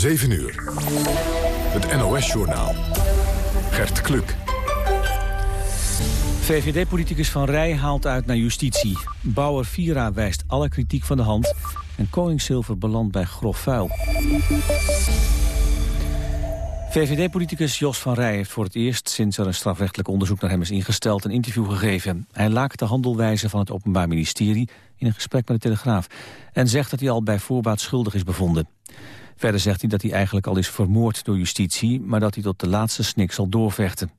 7 uur. Het NOS-journaal. Gert Kluk. VVD-politicus Van Rij haalt uit naar justitie. Bouwer Vira wijst alle kritiek van de hand. En Koningszilver belandt bij grof vuil. VVD-politicus Jos van Rij heeft voor het eerst sinds er een strafrechtelijk onderzoek naar hem is ingesteld een interview gegeven. Hij laakt de handelwijze van het Openbaar Ministerie in een gesprek met de Telegraaf en zegt dat hij al bij voorbaat schuldig is bevonden. Verder zegt hij dat hij eigenlijk al is vermoord door justitie, maar dat hij tot de laatste snik zal doorvechten.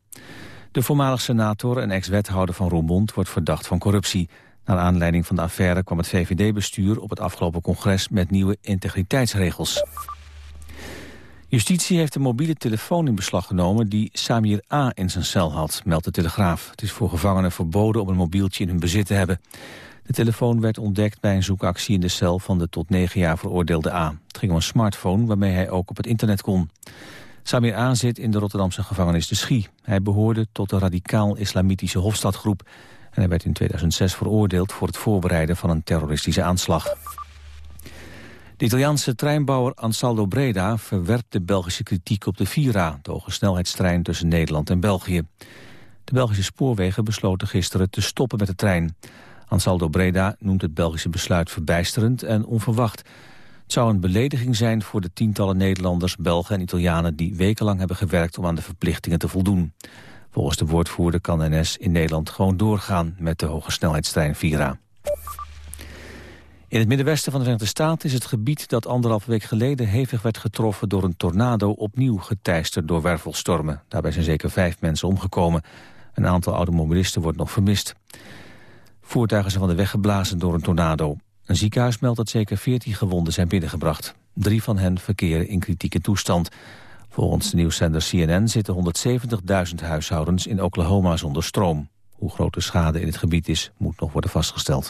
De voormalig senator en ex-wethouder van Roermond wordt verdacht van corruptie. Naar aanleiding van de affaire kwam het VVD-bestuur op het afgelopen congres met nieuwe integriteitsregels. Justitie heeft een mobiele telefoon in beslag genomen die Samir A. in zijn cel had, meldt de Telegraaf. Het is voor gevangenen verboden om een mobieltje in hun bezit te hebben. De telefoon werd ontdekt bij een zoekactie in de cel van de tot negen jaar veroordeelde A. Het ging om een smartphone waarmee hij ook op het internet kon. Samir A. zit in de Rotterdamse gevangenis De Schie. Hij behoorde tot de radicaal-islamitische Hofstadgroep... en hij werd in 2006 veroordeeld voor het voorbereiden van een terroristische aanslag. De Italiaanse treinbouwer Ansaldo Breda verwerpt de Belgische kritiek op de Vira... de hoge snelheidstrein tussen Nederland en België. De Belgische spoorwegen besloten gisteren te stoppen met de trein. Ansaldo Breda noemt het Belgische besluit verbijsterend en onverwacht. Het zou een belediging zijn voor de tientallen Nederlanders, Belgen en Italianen... die wekenlang hebben gewerkt om aan de verplichtingen te voldoen. Volgens de woordvoerder kan NS in Nederland gewoon doorgaan met de hoge snelheidstrein Vira. In het middenwesten van de Verenigde Staten is het gebied dat anderhalf week geleden hevig werd getroffen door een tornado opnieuw geteisterd door wervelstormen. Daarbij zijn zeker vijf mensen omgekomen. Een aantal automobilisten wordt nog vermist. Voertuigen zijn van de weg geblazen door een tornado. Een ziekenhuis meldt dat zeker 14 gewonden zijn binnengebracht. Drie van hen verkeren in kritieke toestand. Volgens de nieuwszender CNN zitten 170.000 huishoudens in Oklahoma zonder stroom. Hoe groot de schade in het gebied is, moet nog worden vastgesteld.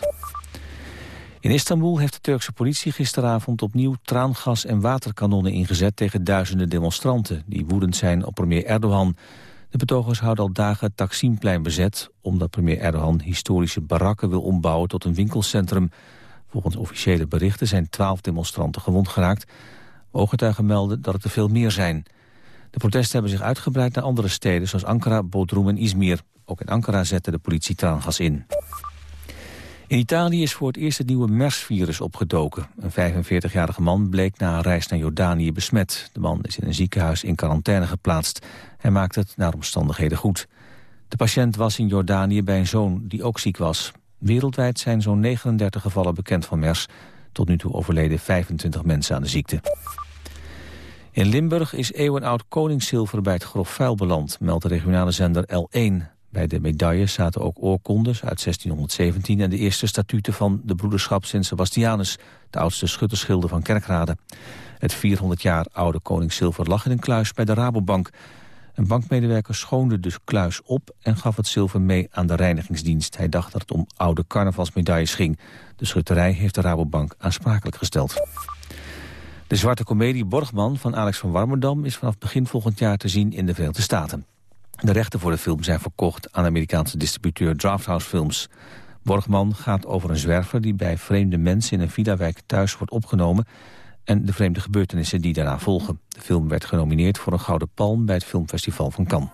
In Istanbul heeft de Turkse politie gisteravond opnieuw traangas en waterkanonnen ingezet tegen duizenden demonstranten die woedend zijn op premier Erdogan. De betogers houden al dagen het Taksimplein bezet omdat premier Erdogan historische barakken wil ombouwen tot een winkelcentrum. Volgens officiële berichten zijn twaalf demonstranten gewond geraakt. Ooggetuigen melden dat het er veel meer zijn. De protesten hebben zich uitgebreid naar andere steden zoals Ankara, Bodrum en Izmir. Ook in Ankara zette de politie traangas in. In Italië is voor het eerst het nieuwe MERS-virus opgedoken. Een 45-jarige man bleek na een reis naar Jordanië besmet. De man is in een ziekenhuis in quarantaine geplaatst. Hij maakt het naar omstandigheden goed. De patiënt was in Jordanië bij een zoon die ook ziek was. Wereldwijd zijn zo'n 39 gevallen bekend van MERS. Tot nu toe overleden 25 mensen aan de ziekte. In Limburg is eeuwenoud koningszilver bij het grof vuil beland, meldt de regionale zender L1. Bij de medailles zaten ook oorkondes uit 1617 en de eerste statuten van de broederschap Sint Sebastianus, de oudste schutterschilder van Kerkrade. Het 400 jaar oude koningszilver lag in een kluis bij de Rabobank. Een bankmedewerker schoonde de kluis op en gaf het zilver mee aan de reinigingsdienst. Hij dacht dat het om oude carnavalsmedailles ging. De schutterij heeft de Rabobank aansprakelijk gesteld. De zwarte komedie Borgman van Alex van Warmerdam is vanaf begin volgend jaar te zien in de Verenigde Staten. De rechten voor de film zijn verkocht aan Amerikaanse distributeur Drafthouse Films. Borgman gaat over een zwerver die bij vreemde mensen in een villa-wijk thuis wordt opgenomen en de vreemde gebeurtenissen die daarna volgen. De film werd genomineerd voor een Gouden Palm bij het Filmfestival van Cannes.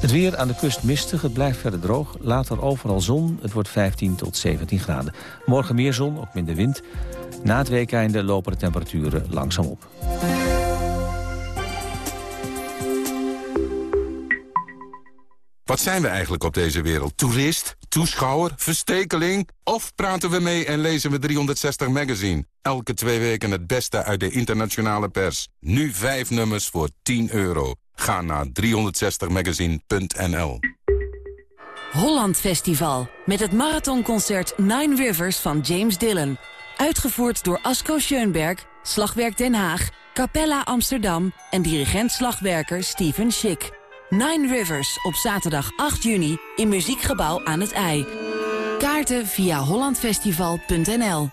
Het weer aan de kust mistig, het blijft verder droog. Later overal zon, het wordt 15 tot 17 graden. Morgen meer zon, ook minder wind. Na het weekeinde lopen de temperaturen langzaam op. Wat zijn we eigenlijk op deze wereld? Toerist? Toeschouwer? Verstekeling? Of praten we mee en lezen we 360 Magazine? Elke twee weken het beste uit de internationale pers. Nu vijf nummers voor 10 euro. Ga naar 360magazine.nl Holland Festival. Met het marathonconcert Nine Rivers van James Dillon. Uitgevoerd door Asko Schoenberg, Slagwerk Den Haag, Capella Amsterdam... en dirigent slagwerker Steven Schick. Nine Rivers op zaterdag 8 juni in Muziekgebouw aan het IJ. Kaarten via hollandfestival.nl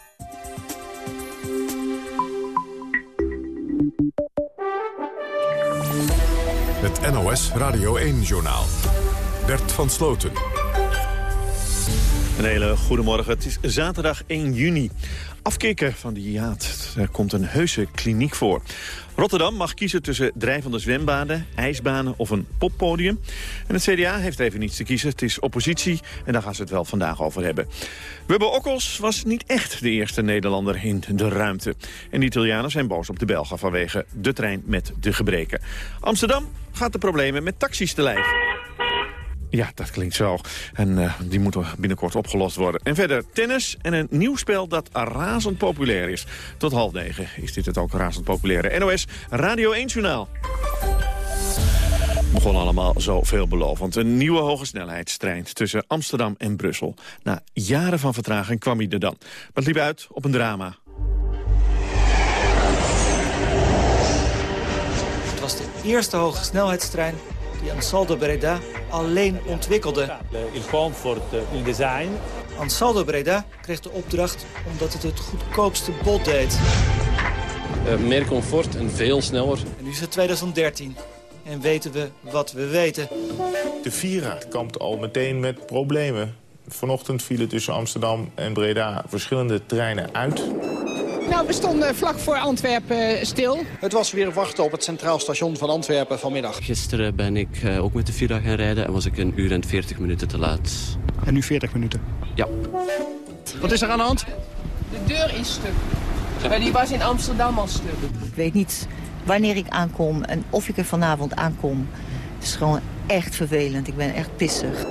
Het NOS Radio 1-journaal. Bert van Sloten. Een hele goede morgen. Het is zaterdag 1 juni. Afkicken van de jaat. Er komt een heuse kliniek voor. Rotterdam mag kiezen tussen drijvende zwembaden, ijsbanen of een poppodium. En het CDA heeft even niets te kiezen. Het is oppositie en daar gaan ze het wel vandaag over hebben. Wubbe Okkels was niet echt de eerste Nederlander in de ruimte. En de Italianen zijn boos op de Belgen vanwege de trein met de gebreken. Amsterdam gaat de problemen met taxis te lijf. Ja, dat klinkt zo. En uh, die moeten binnenkort opgelost worden. En verder tennis en een nieuw spel dat razend populair is. Tot half negen is dit het ook razend populaire NOS Radio 1 Journaal. Begon allemaal zo veelbelovend. Een nieuwe hoge snelheidstrein tussen Amsterdam en Brussel. Na jaren van vertraging kwam hij er dan. Maar liep uit op een drama. Het was de eerste hoge snelheidstrein die Ansaldo Breda alleen ontwikkelde. Il comfort, il design. Ansaldo Breda kreeg de opdracht omdat het het goedkoopste bod deed. Uh, meer comfort en veel sneller. En nu is het 2013 en weten we wat we weten. De Vira kampt al meteen met problemen. Vanochtend vielen tussen Amsterdam en Breda verschillende treinen uit. Nou, we stonden vlak voor Antwerpen stil. Het was weer wachten op het Centraal Station van Antwerpen vanmiddag. Gisteren ben ik uh, ook met de Vira gaan rijden en was ik een uur en 40 minuten te laat. En nu 40 minuten? Ja. Wat is er aan de hand? De deur is stuk. Maar die was in Amsterdam al stuk. Ik weet niet wanneer ik aankom en of ik er vanavond aankom. Het is gewoon echt vervelend. Ik ben echt pissig.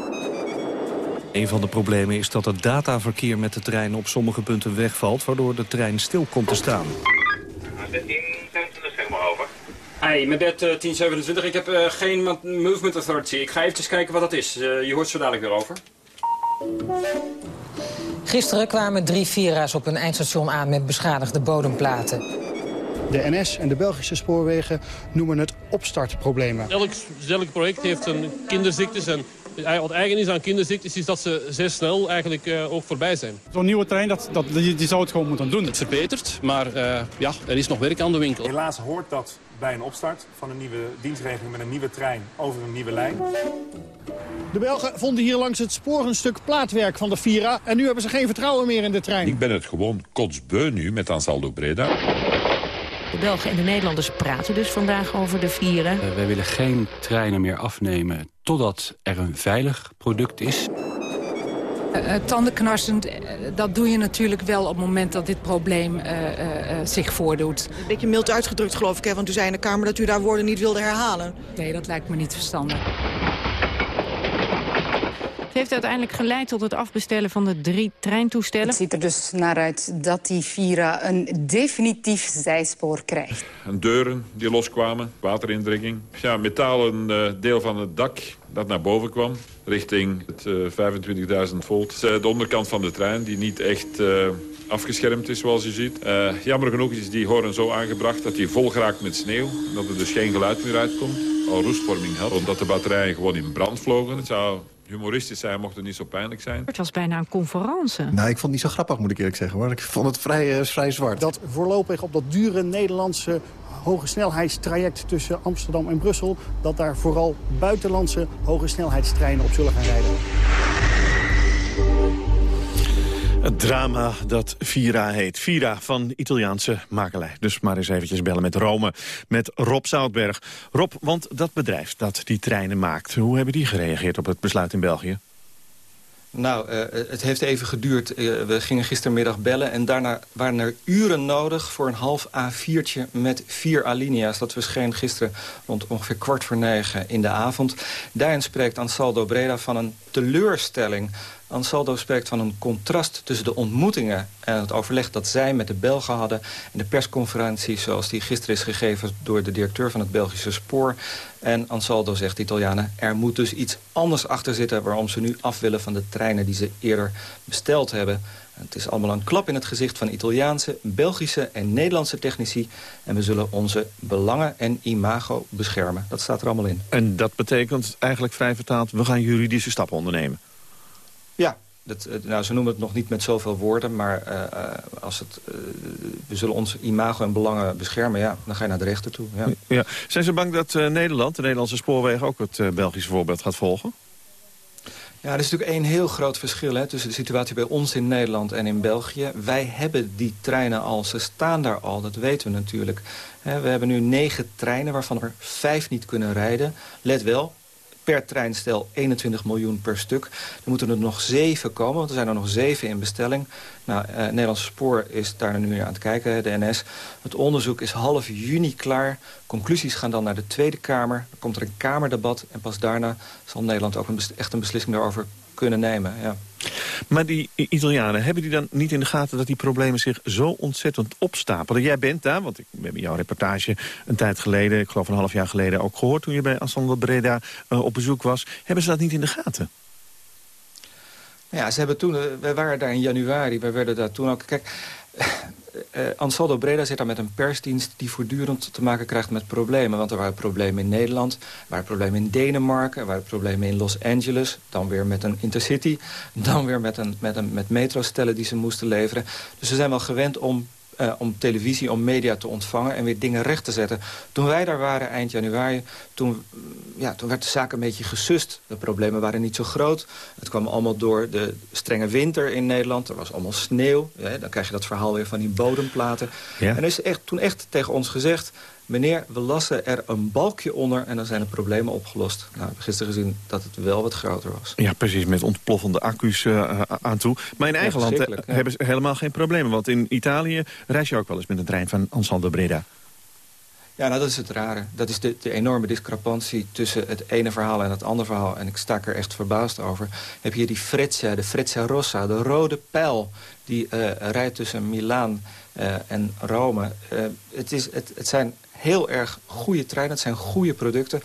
Een van de problemen is dat het dataverkeer met de trein op sommige punten wegvalt... waardoor de trein stil komt te staan. Bed 1027, zeg maar over. Hey, met bed uh, 1027. Ik heb uh, geen movement authority. Ik ga even kijken wat dat is. Uh, je hoort zo dadelijk weer over. Gisteren kwamen drie Vira's op een eindstation aan met beschadigde bodemplaten. De NS en de Belgische spoorwegen noemen het opstartproblemen. Elk, elk project heeft een kinderziektes en wat eigen is aan kinderziektes is dat ze zeer snel eigenlijk uh, ook voorbij zijn. Zo'n nieuwe trein, dat, dat, die, die, zou het gewoon moeten doen. Het verbetert, maar uh, ja, er is nog werk aan de winkel. Helaas hoort dat bij een opstart van een nieuwe dienstregeling met een nieuwe trein over een nieuwe lijn. De Belgen vonden hier langs het spoor een stuk plaatwerk van de Vira... en nu hebben ze geen vertrouwen meer in de trein. Ik ben het gewoon kotsbeu nu met Ansaldo Breda. De Belgen en de Nederlanders praten dus vandaag over de vieren. Uh, wij willen geen treinen meer afnemen totdat er een veilig product is. Uh, tandenknarsend, uh, dat doe je natuurlijk wel op het moment dat dit probleem uh, zich voordoet. Een beetje mild uitgedrukt geloof ik, hè? want u zei in de Kamer dat u daar woorden niet wilde herhalen. Nee, dat lijkt me niet verstandig. Het heeft uiteindelijk geleid tot het afbestellen van de drie treintoestellen. Het ziet er dus naar uit dat die Vira een definitief zijspoor krijgt. En deuren die loskwamen, waterindringing. Ja, metalen uh, deel van het dak dat naar boven kwam, richting het uh, 25.000 volt. De onderkant van de trein, die niet echt uh, afgeschermd is, zoals je ziet. Uh, jammer genoeg is die horen zo aangebracht dat die vol geraakt met sneeuw. Dat er dus geen geluid meer uitkomt. Al roestvorming had, omdat de batterijen gewoon in brand vlogen. Het zou humoristisch zijn, mocht het niet zo pijnlijk zijn. Het was bijna een conferentie. Nou, ik vond het niet zo grappig, moet ik eerlijk zeggen. hoor. Ik vond het vrij, uh, vrij zwart. Dat voorlopig op dat dure Nederlandse hoge snelheidstraject tussen Amsterdam en Brussel... dat daar vooral buitenlandse hoge snelheidstreinen op zullen gaan rijden. Het drama dat Vira heet. Vira van Italiaanse makelij. Dus maar eens eventjes bellen met Rome, met Rob Zoutberg. Rob, want dat bedrijf dat die treinen maakt... hoe hebben die gereageerd op het besluit in België? Nou, uh, het heeft even geduurd. Uh, we gingen gistermiddag bellen en daarna waren er uren nodig... voor een half A4'tje met vier alinea's. Dat verscheen gisteren rond ongeveer kwart voor negen in de avond. Daarin spreekt Ansaldo Breda van een teleurstelling... Ansaldo spreekt van een contrast tussen de ontmoetingen... en het overleg dat zij met de Belgen hadden... en de persconferentie zoals die gisteren is gegeven... door de directeur van het Belgische Spoor. En Ansaldo zegt, de Italianen, er moet dus iets anders achter zitten... waarom ze nu af willen van de treinen die ze eerder besteld hebben. Het is allemaal een klap in het gezicht van Italiaanse, Belgische en Nederlandse technici. En we zullen onze belangen en imago beschermen. Dat staat er allemaal in. En dat betekent eigenlijk vrij vertaald... we gaan juridische stappen ondernemen. Ja, dat, nou, ze noemen het nog niet met zoveel woorden, maar uh, als het, uh, we zullen ons imago en belangen beschermen, ja, dan ga je naar de rechter toe. Ja. Ja. Zijn ze bang dat Nederland, de Nederlandse spoorwegen, ook het Belgische voorbeeld gaat volgen? Ja, er is natuurlijk één heel groot verschil hè, tussen de situatie bij ons in Nederland en in België. Wij hebben die treinen al, ze staan daar al, dat weten we natuurlijk. We hebben nu negen treinen waarvan er vijf niet kunnen rijden. Let wel, per treinstel 21 miljoen per stuk. Er moeten er nog zeven komen, want er zijn er nog zeven in bestelling. Nou, eh, Nederlandse Spoor is daar nu aan het kijken, de NS. Het onderzoek is half juni klaar. Conclusies gaan dan naar de Tweede Kamer. Dan komt er een Kamerdebat en pas daarna zal Nederland ook een echt een beslissing daarover kunnen nemen. Ja. Maar die Italianen, hebben die dan niet in de gaten dat die problemen zich zo ontzettend opstapelen? Jij bent daar, want ik, we hebben jouw reportage een tijd geleden, ik geloof een half jaar geleden ook gehoord toen je bij Ensemble Breda uh, op bezoek was. Hebben ze dat niet in de gaten? Ja, ze hebben toen, uh, wij waren daar in januari, wij werden daar toen ook, kijk, uh, Ansaldo Breda zit daar met een persdienst die voortdurend te maken krijgt met problemen. Want er waren problemen in Nederland, er waren problemen in Denemarken... er waren problemen in Los Angeles, dan weer met een intercity... dan weer met, een, met, een, met metrostellen die ze moesten leveren. Dus ze zijn wel gewend om uh, om televisie, om media te ontvangen... en weer dingen recht te zetten. Toen wij daar waren eind januari, toen, ja, toen werd de zaak een beetje gesust. De problemen waren niet zo groot. Het kwam allemaal door de strenge winter in Nederland. Er was allemaal sneeuw. Ja, dan krijg je dat verhaal weer van die bodemplaten. Ja. En er is echt, toen echt tegen ons gezegd meneer, we lassen er een balkje onder en dan zijn de problemen opgelost. Nou, we hebben gisteren gezien dat het wel wat groter was. Ja, precies, met ontploffende accu's uh, aan toe. Maar in eigen land hebben ze helemaal geen problemen. Want in Italië reis je ook wel eens met een trein van Ansaldo Breda. Ja, nou, dat is het rare. Dat is de, de, enorme discrepantie tussen het ene verhaal en het andere verhaal. En ik sta er echt verbaasd over. Heb je die Freccia, de Freccia Rossa, de rode pijl... die uh, rijdt tussen Milaan uh, en Rome. Het, is, het, het zijn heel erg goede treinen. Het zijn goede producten.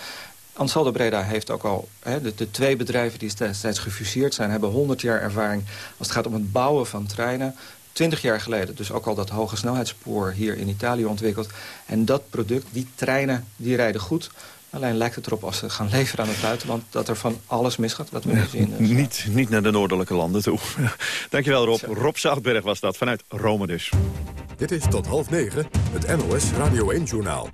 Ansaldo Breda heeft ook al, de, de, twee bedrijven die destijds gefuseerd zijn... hebben 100 jaar ervaring als het gaat om het bouwen van treinen. 20 jaar geleden dus ook al dat hoge snelheidsspoor hier in Italië ontwikkeld. En dat product, die treinen, die rijden goed. Alleen lijkt het erop als ze gaan leveren aan het buitenland... dat er van alles misgaat, wat we nu zien. Dus, niet, niet naar de noordelijke landen toe. Dankjewel Rob. Rob Zoutberg was dat, vanuit Rome dus. Dit is tot half negen, het NOS Radio 1-journaal.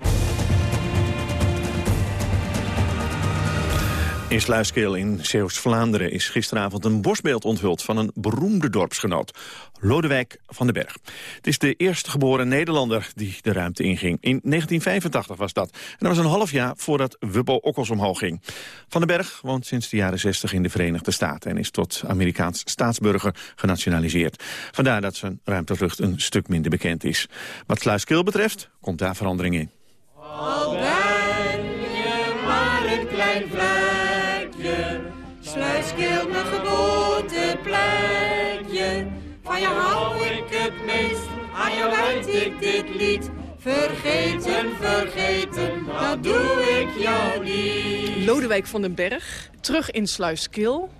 In Sluiskeel in Zeeuws-Vlaanderen is gisteravond een borstbeeld onthuld van een beroemde dorpsgenoot, Lodewijk van den Berg. Het is de eerste geboren Nederlander die de ruimte inging. In 1985 was dat. En dat was een half jaar voordat Wubbo Okkels omhoog ging. Van den Berg woont sinds de jaren 60 in de Verenigde Staten... en is tot Amerikaans staatsburger genationaliseerd. Vandaar dat zijn ruimtevlucht een stuk minder bekend is. Wat Sluiskeel betreft komt daar verandering in. Al je maar een klein Sluiskeel mijn geboorteplekje. Van je hou ik het meest, aan je wijd ik dit lied. Vergeten, vergeten, dat doe ik jou niet. Lodewijk van den Berg, terug in Sluiskil.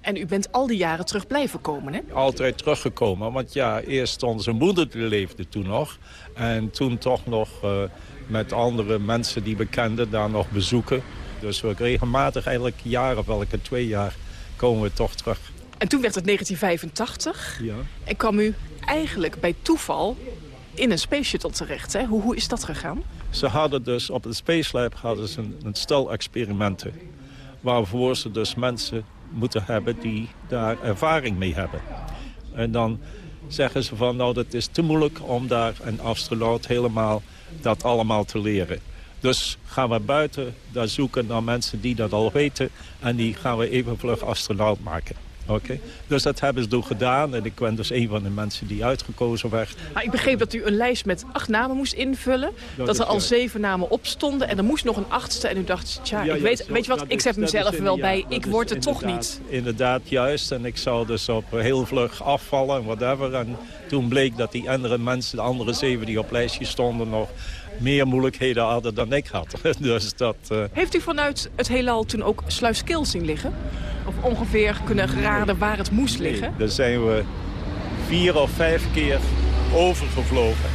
En u bent al die jaren terug blijven komen, hè? Altijd teruggekomen, want ja, eerst stond zijn moeder, die leefde toen nog. En toen toch nog uh, met andere mensen die we kenden daar nog bezoeken. Dus we regelmatig, eigenlijk jaar of welke twee jaar, komen we toch terug. En toen werd het 1985. Ja. En kwam u eigenlijk bij toeval in een space shuttle terecht. Hè? Hoe, hoe is dat gegaan? Ze hadden dus op het Space Lab hadden ze een, een stel experimenten. Waarvoor ze dus mensen moeten hebben die daar ervaring mee hebben. En dan zeggen ze van, nou, dat is te moeilijk om daar een astronaut helemaal dat allemaal te leren. Dus gaan we buiten daar zoeken naar mensen die dat al weten... en die gaan we even vlug astronaut maken. Oké, dus dat hebben ze toen gedaan. En ik ben dus een van de mensen die uitgekozen werd. Maar ik begreep dat u een lijst met acht namen moest invullen. Dat, dat er al zeven namen op stonden. En er moest nog een achtste. En u dacht, tja, ja, ik weet, ja, weet je wat, ik zet mezelf er wel bij. Ik word het toch niet. Inderdaad, juist. En ik zou dus op heel vlug afvallen en whatever. En toen bleek dat die andere mensen, de andere zeven die op lijstje stonden... nog meer moeilijkheden hadden dan ik had. dus dat, uh... Heeft u vanuit het heelal toen ook Sluiskil zien liggen? Of ongeveer kunnen raden waar het moest liggen? Nee, daar zijn we vier of vijf keer overgevlogen.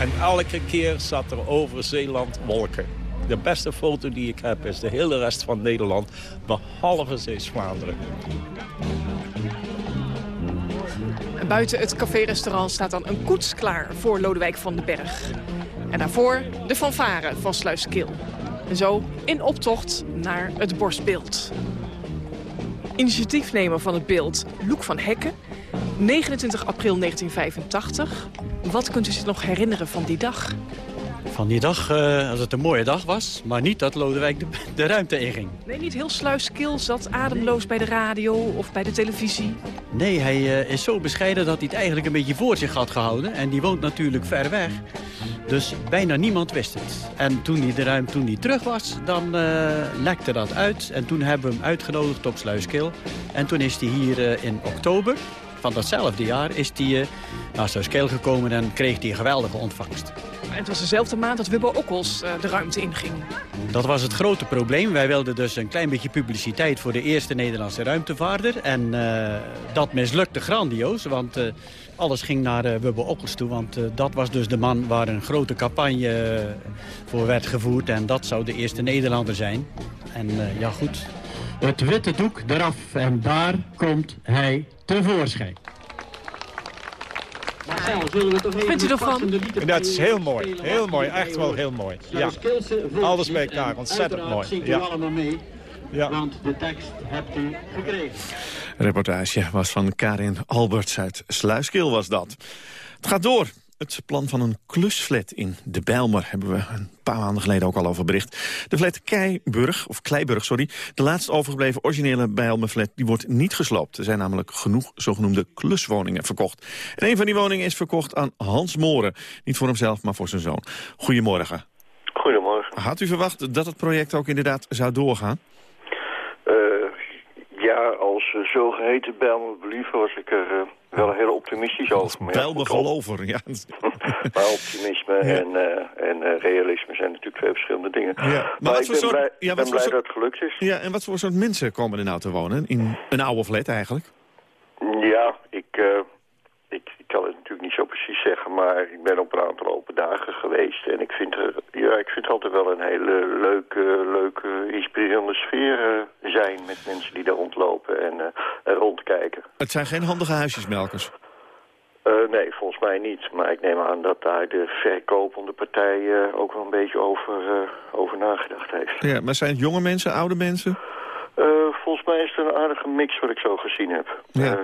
En elke keer zat er over Zeeland wolken. De beste foto die ik heb is de hele rest van Nederland, behalve Zeeuws-Vlaanderen. Buiten het café-restaurant staat dan een koets klaar voor Lodewijk van den Berg. En daarvoor de fanfare van Sluiskil. En zo in optocht naar het borstbeeld. Initiatiefnemer van het beeld, Loek van Hekken. 29 april 1985. Wat kunt u zich nog herinneren van die dag? Van die dag, uh, als het een mooie dag was, maar niet dat Lodewijk de, de ruimte inging. Nee, niet heel sluiskil, zat ademloos bij de radio of bij de televisie. Nee, hij uh, is zo bescheiden dat hij het eigenlijk een beetje voor zich had gehouden. En die woont natuurlijk ver weg. Dus bijna niemand wist het. En toen hij, de ruimte, toen hij terug was, dan uh, lekte dat uit. En toen hebben we hem uitgenodigd op Sluiskil. En toen is hij hier in oktober van datzelfde jaar is hij naar Sluiskil gekomen en kreeg hij een geweldige ontvangst. En het was dezelfde maand dat Wubbo Okkels uh, de ruimte inging. Dat was het grote probleem. Wij wilden dus een klein beetje publiciteit voor de eerste Nederlandse ruimtevaarder. En uh, dat mislukte grandioos, want uh, alles ging naar uh, Wubbo Okkels toe. Want dat was dus de man waar een grote campagne voor werd gevoerd. En dat zou de eerste Nederlander zijn. En ja, goed. Het witte doek eraf en daar komt hij tevoorschijn. Marcel, zullen we toch even Vindt u ervan? Dat is heel mooi. Heel mooi. Echt wel heel mooi. Ja. Alles bij elkaar. Ontzettend mooi. Ja. allemaal mee. Ja. Want de tekst hebt u gekregen. reportage was van Karin Alberts uit Sluiskeel was dat. Het gaat door. Het plan van een klusflat in de Bijlmer hebben we een paar maanden geleden ook al over bericht. De flat Keiburg, of Kleiburg, sorry, de laatst overgebleven originele Bijlmerflat, die wordt niet gesloopt. Er zijn namelijk genoeg zogenoemde kluswoningen verkocht. En een van die woningen is verkocht aan Hans Moren. Niet voor hemzelf, maar voor zijn zoon. Goedemorgen. Goedemorgen. Had u verwacht dat het project ook inderdaad zou doorgaan? Uh, als zogeheten Bijlmer believer was ik er... Uh wel heel optimistisch over. Bijlmer gelover, ja. maar optimisme en, uh, en uh, realisme zijn natuurlijk twee verschillende dingen. Ja. Maar, maar ik ben soort, blij, ja, ben blij soort, dat het gelukt is. Ja, en wat voor soort mensen komen er nou te wonen? In een oude flat eigenlijk? Ja, uh, ik, kan het natuurlijk niet zo precies zeggen, maar ik ben op een aantal open dagen geweest. En ik vind, er, ja, ik vind het altijd wel een hele leuke, leuke inspirerende sfeer zijn met mensen die daar rondlopen en rondkijken. Het zijn geen handige huisjesmelkers? Uh, nee, volgens mij niet. Maar ik neem aan dat daar de verkopende partij uh, ook wel een beetje over, over nagedacht heeft. Ja, maar zijn het jonge mensen, oude mensen? volgens mij is het een aardige mix wat ik zo gezien heb. Ja.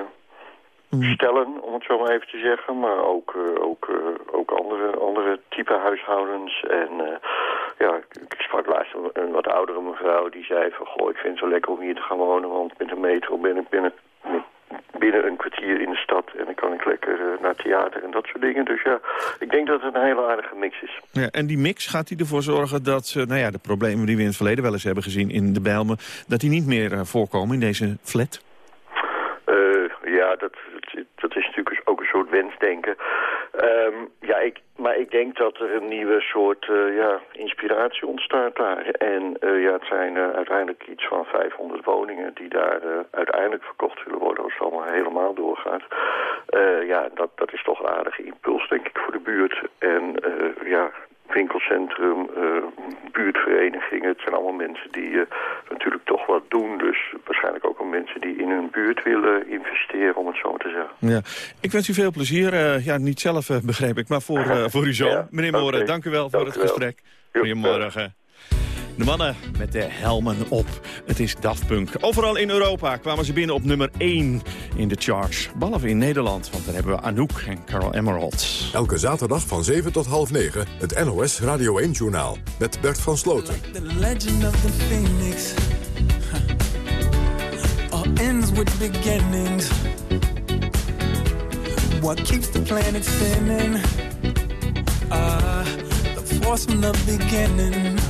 Stellen, om het zo maar even te zeggen. Maar ook, ook, ook andere, andere type huishoudens. En ja, ik sprak laatst een wat oudere mevrouw die zei van... goh, ik vind het zo lekker om hier te gaan wonen... want met de metro ben ik binnen binnen een kwartier in de stad. En dan kan ik lekker uh, naar theater en dat soort dingen. Dus ja, ik denk dat het een hele aardige mix is. Ja, en die mix gaat hij ervoor zorgen dat uh, nou ja, de problemen die we in het verleden wel eens hebben gezien in de Bijlmer... dat die niet meer voorkomen in deze flat? ja, dat, is natuurlijk ook een soort wensdenken. Um, ja, ik, maar ik denk dat er een nieuwe soort uh, ja, inspiratie ontstaat daar. En uh, ja, het zijn uh, uiteindelijk iets van 500 woningen die daar uiteindelijk verkocht zullen worden als het allemaal helemaal doorgaat. ja, dat, dat is toch een aardige impuls denk ik voor de buurt. En ja, winkelcentrum, uh, buurtverenigingen. Het zijn allemaal mensen die uh, natuurlijk toch wat doen. Dus waarschijnlijk ook al mensen die in hun buurt willen investeren, om het zo te zeggen. Ja. Ik wens u veel plezier. Uh, ja, niet zelf begreep ik, maar voor, voor uw zoon. Ja, Meneer Moren, okay. dank u wel voor het gesprek. Goedemorgen. De mannen met de helmen op. Het is Daft Punk. Overal in Europa kwamen ze binnen op nummer 1 in de charts. Behalve in Nederland, want daar hebben we Anouk en Carol Emerald. Elke zaterdag van 7 tot half 9 het NOS Radio 1-journaal. Met Bert van Sloten. The legend of the phoenix. All ends with beginnings. What keeps the planet spinning? Uh, the force from the beginning.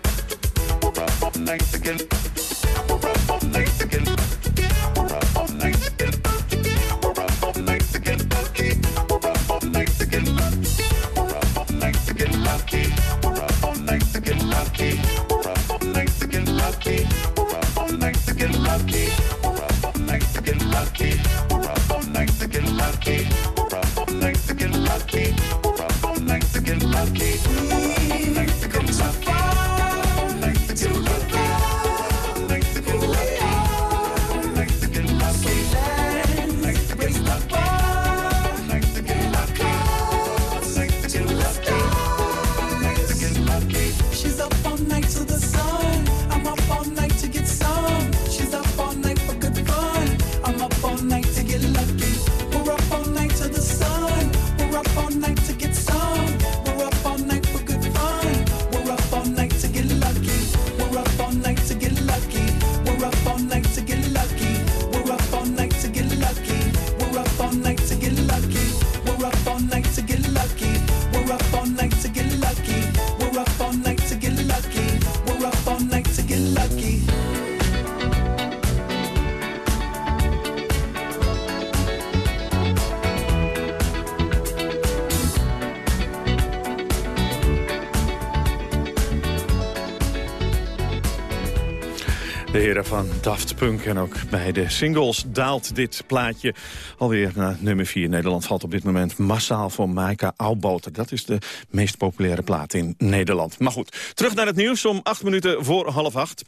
De heren van Daft Punk en ook bij de singles daalt dit plaatje alweer naar nummer 4. Nederland valt op dit moment massaal voor Maika Auwboter. Dat is de meest populaire plaat in Nederland. Maar goed, terug naar het nieuws om acht minuten voor half acht.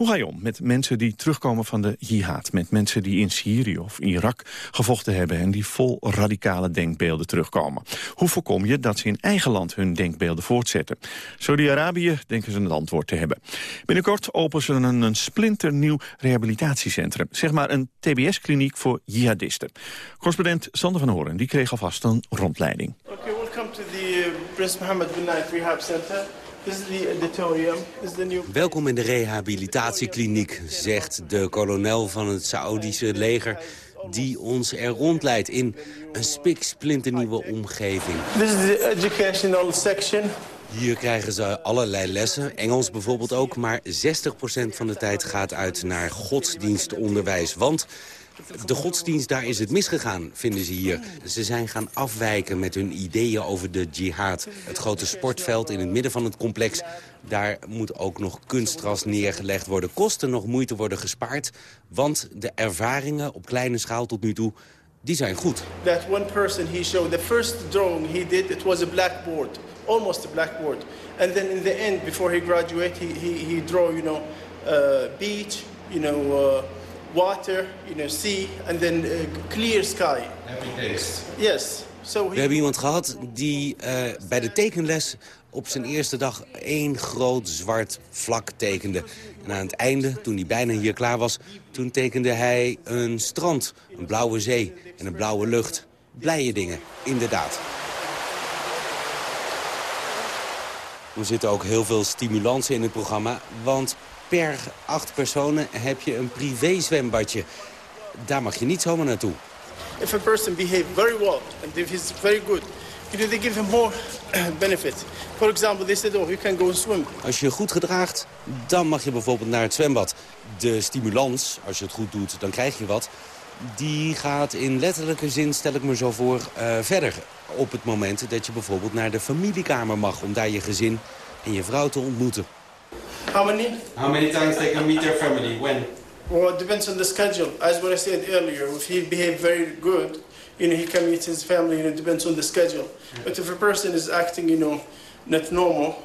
Hoe ga je om met mensen die terugkomen van de jihad? Met mensen die in Syrië of Irak gevochten hebben... en die vol radicale denkbeelden terugkomen? Hoe voorkom je dat ze in eigen land hun denkbeelden voortzetten? Saudi-Arabië denken ze een antwoord te hebben. Binnenkort openen ze een, splinternieuw rehabilitatiecentrum. Zeg maar een TBS-kliniek voor jihadisten. Correspondent Sander van Horen die kreeg alvast een rondleiding. Okay, welcome to the uh, Prince Mohammed bin Rehab Center. Welkom in de rehabilitatiekliniek, zegt de kolonel van het Saoedische leger... die ons er rondleidt in een spiksplinternieuwe omgeving. This is the educational section. Hier krijgen ze allerlei lessen, Engels bijvoorbeeld ook... maar 60% van de tijd gaat uit naar godsdienstonderwijs. Want de godsdienst, daar is het misgegaan, vinden ze hier. Ze zijn gaan afwijken met hun ideeën over de jihad. Het grote sportveld in het midden van het complex... daar moet ook nog kunstgras neergelegd worden. Kosten nog moeite worden gespaard. Want de ervaringen op kleine schaal tot nu toe, die zijn goed. That one person he showed, the first drawing he did, it was a blackboard. Almost a blackboard. And then in the end, before he graduated, he, he, he draw, you know, uh, beach, you know... Uh, water, you know, sea, and then uh, clear sky. Happy days. Yes. So We he, hebben iemand gehad die eh, bij de tekenles op zijn eerste dag één groot zwart vlak tekende. En aan het einde, toen hij bijna hier klaar was, toen tekende hij een strand, een blauwe zee en een blauwe lucht. Blije dingen, inderdaad. Er zitten ook heel veel stimulansen in het programma, want per acht personen heb je een privé zwembadje. Daar mag je niet zomaar naartoe. if a person behave very well and if he's very good, you know, they give him more benefit. For example, they said, oh, you can go swim. Als je je goed gedraagt, dan mag je bijvoorbeeld naar het zwembad. De stimulans, als je het goed doet, dan krijg je wat. die gaat in letterlijke zin, stel ik me zo voor, eh, verder. Op het moment dat je bijvoorbeeld naar de familiekamer mag... om daar je gezin en je vrouw te ontmoeten. How many? How many times they can meet their family? When? Well, it depends on the schedule. As what I said earlier, if he behaved very good, you know, he can meet his family, and it depends on the schedule. But if a person is acting, you know, not normal,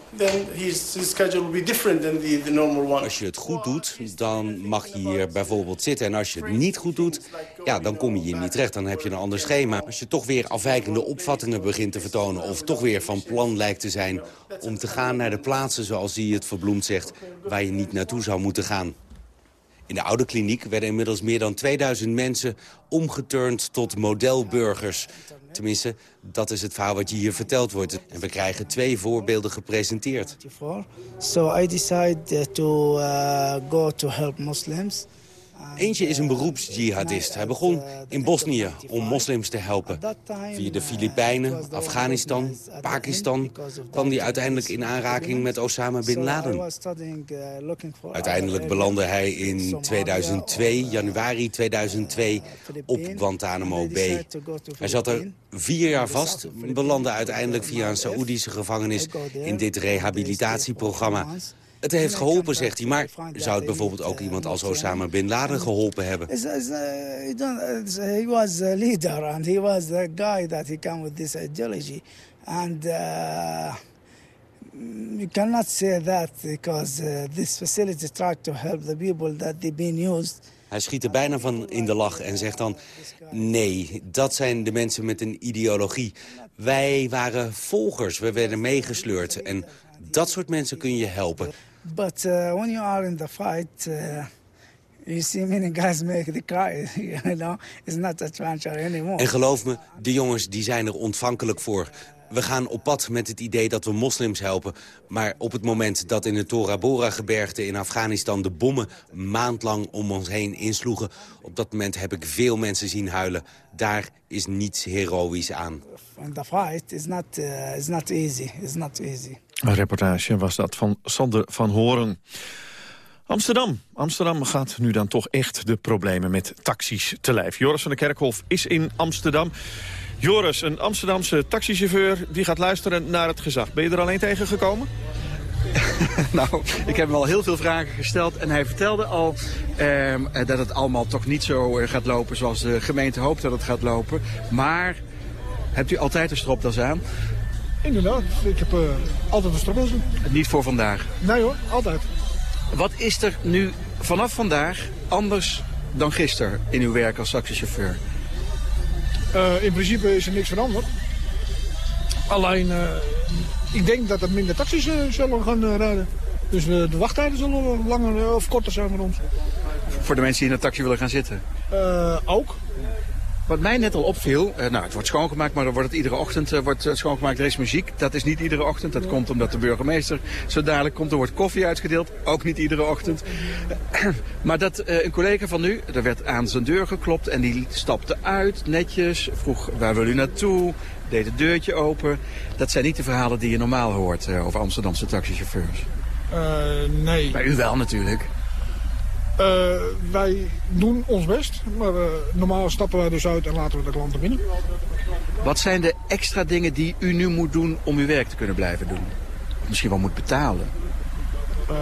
his, his schedule will be different than the, the normal one. Als je het goed doet, dan mag je hier bijvoorbeeld zitten. En als je het niet goed doet, ja, dan kom je hier niet terecht. Dan heb je een ander schema. Als je toch weer afwijkende opvattingen begint te vertonen... of toch weer van plan lijkt te zijn om te gaan naar de plaatsen... zoals hij het verbloemd zegt, waar je niet naartoe zou moeten gaan. In de oude kliniek werden inmiddels meer dan 2000 mensen omgeturnd tot modelburgers. Tenminste, dat is het verhaal wat je hier verteld wordt. En we krijgen twee voorbeelden gepresenteerd. So I decided to uh, go to help Muslims. Eentje is een beroepsjihadist. Hij begon in Bosnië om moslims te helpen. Via de Filipijnen, Afghanistan, Pakistan... kwam hij uiteindelijk in aanraking met Osama Bin Laden. Uiteindelijk belandde hij in 2002, januari 2002, op Guantanamo Bay. Hij zat er vier jaar vast, belandde uiteindelijk via een Saoedische gevangenis... in dit rehabilitatieprogramma. Het heeft geholpen, zegt hij, maar zou het bijvoorbeeld ook iemand als Osama Bin Laden geholpen hebben? Don't, it's, he was a leader and he was the guy that he came with this ideology. And uh, you cannot say that because uh, this facility tried to help the people that they've been used. Hij schiet er bijna van in de lach en zegt dan... nee, dat zijn de mensen met een ideologie. Wij waren volgers, we werden meegesleurd. En dat soort mensen kun je helpen. But uh, when you are in the fight, uh, you see many guys make the cry. You know, it's not adventure anymore. En geloof me, de jongens die zijn er ontvankelijk voor. We gaan op pad met het idee dat we moslims helpen. Maar op het moment dat in het Tora Bora-gebergte in Afghanistan... de bommen maandlang om ons heen insloegen... op dat moment heb ik veel mensen zien huilen. Daar is niets heroïs aan. The fight is not, uh, is not easy. It's not easy. Een reportage was dat van Sander van Horen. Amsterdam. Amsterdam gaat nu dan toch echt de problemen met taxis te lijf. Joris van der Kerkhof is in Amsterdam. Joris, een Amsterdamse taxichauffeur die gaat luisteren naar het gezag. Ben je er alleen tegen gekomen? nou, ik heb hem al heel veel vragen gesteld en hij vertelde al ehm, dat het allemaal toch niet zo eh, gaat lopen zoals de gemeente hoopt dat het gaat lopen. Maar hebt u altijd een stropdas aan? Inderdaad, ik heb eh, altijd een stropdas aan. Niet voor vandaag. Nee hoor, altijd. Wat is er nu vanaf vandaag anders dan gisteren in uw werk als taxichauffeur? Eh, in principe is er niks veranderd. Alleen, eh, ik denk dat er minder taxis eh, zullen gaan rijden. Dus de wachttijden zullen langer of korter zijn voor ons. Voor de mensen die in een taxi willen gaan zitten? Ook. Wat mij net al opviel, eh, nou het wordt schoongemaakt, maar dan wordt het iedere ochtend eh, wordt het schoongemaakt. Er is muziek, dat is niet iedere ochtend. Dat komt omdat de burgemeester zo dadelijk komt. Er wordt koffie uitgedeeld, ook niet iedere ochtend. maar dat eh, een collega van u, er werd aan zijn deur geklopt en die stapte uit, netjes. Vroeg waar wil u naartoe, deed het deurtje open. Dat zijn niet de verhalen die je normaal hoort eh, over Amsterdamse taxichauffeurs. Eh, nee. Bij u wel natuurlijk. Eh, wij doen ons best, maar eh, normaal stappen wij dus uit en laten we de klanten binnen. Wat zijn de extra dingen die u nu moet doen om uw werk te kunnen blijven doen? Of misschien wel moet betalen? Eh,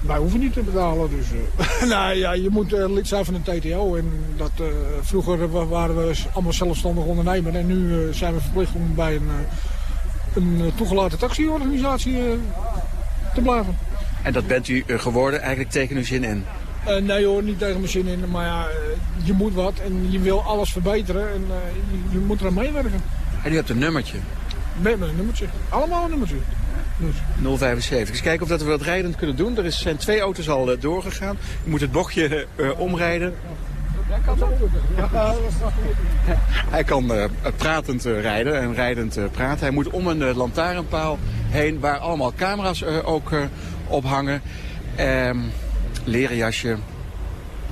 wij hoeven niet te betalen, dus... nou ja, je moet lid zijn van een TTO en dat, vroeger wa- waren we allemaal zelfstandig ondernemer en nu zijn we verplicht om bij een, een toegelaten taxiorganisatie te blijven. En dat bent u eh, geworden eigenlijk tegen uw zin in? Eh, nee hoor, niet tegen mijn zin in, maar ja, eh, je moet wat en je wil alles verbeteren en je, je moet eraan meewerken. En u hebt een nummertje. Met een nummertje. Allemaal een nummertje. Dus. 075. Eens kijken of dat we dat rijdend kunnen doen. Er zijn twee auto's al doorgegaan. U moet het bochtje omrijden. Hij kan eh, pratend eh, rijden en rijdend eh, praten. Hij moet om een lantaarnpaal heen waar allemaal camera's ook eh, op hangen. Ehm, leren jasje,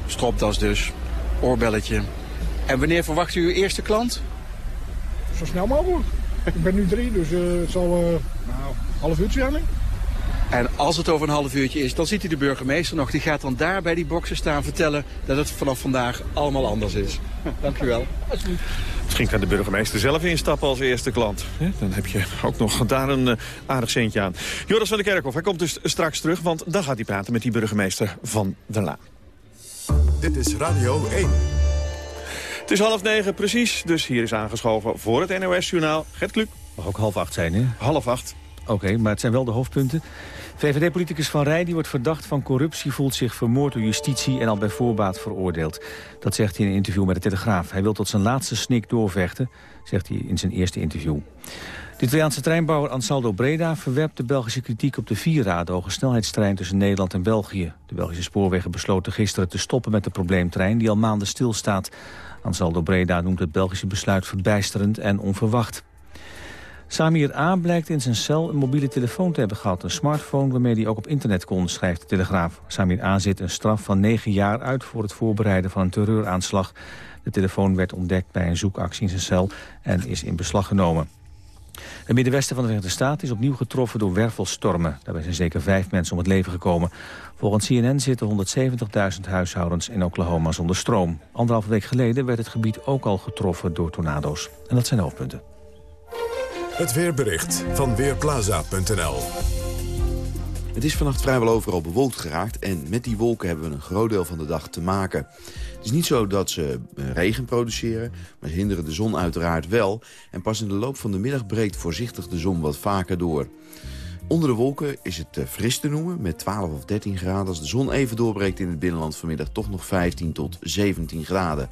stropdas dus, oorbelletje. En wanneer verwacht u uw eerste klant? Zo snel mogelijk. Ik ben nu drie, dus eh, het zal eh nou, half uurtje zijn. En als het over een half uurtje is, dan ziet hij de burgemeester nog. Die gaat dan daar bij die boksen staan vertellen dat het vanaf vandaag allemaal anders is. Dank u wel. Misschien kan de burgemeester zelf instappen als eerste klant. Hè? Dan heb je ook nog daar een eh, aardig centje aan. Joris van der Kerkhof, hij komt dus straks terug... want dan gaat hij praten met die burgemeester van der Laan. Dit is Radio 1. Het is half negen precies, dus hier is aangeschoven voor het NOS-journaal Gert Kluk. Mag ook half acht zijn, hè? Half acht. Oké, maar het zijn wel de hoofdpunten. VVD-politicus Van Rij, die wordt verdacht van corruptie... voelt zich vermoord door justitie en al bij voorbaat veroordeeld. Dat zegt hij in een interview met de Telegraaf. Hij wil tot zijn laatste snik doorvechten, zegt hij in zijn eerste interview. De Italiaanse treinbouwer Ansaldo Breda verwerpt de Belgische kritiek op de Vira... de hoge snelheidstrein tussen Nederland en België. De Belgische spoorwegen besloten gisteren te stoppen met de probleemtrein... die al maanden stilstaat. Ansaldo Breda noemt het Belgische besluit verbijsterend en onverwacht. Samir A. blijkt in zijn cel een mobiele telefoon te hebben gehad. Een smartphone waarmee hij ook op internet kon, schrijft de Telegraaf. Samir A. zit een straf van negen jaar uit voor het voorbereiden van een terreuraanslag. De telefoon werd ontdekt bij een zoekactie in zijn cel en is in beslag genomen. Het middenwesten van de Verenigde Staten is opnieuw getroffen door wervelstormen. Daarbij zijn zeker vijf mensen om het leven gekomen. Volgens CNN zitten 170.000 huishoudens in Oklahoma zonder stroom. Anderhalve week geleden werd het gebied ook al getroffen door tornado's. En dat zijn hoofdpunten. Het weerbericht van Weerplaza.nl Het is vannacht vrijwel overal bewolkt geraakt en met die wolken hebben we een groot deel van de dag te maken. Het is niet zo dat ze eh, regen produceren, maar ze hinderen de zon uiteraard wel. En pas in de loop van de middag breekt voorzichtig de zon wat vaker door. Onder de wolken is het eh, fris te noemen, met 12 of 13 graden. Als de zon even doorbreekt in het binnenland vanmiddag toch nog 15 tot 17 graden.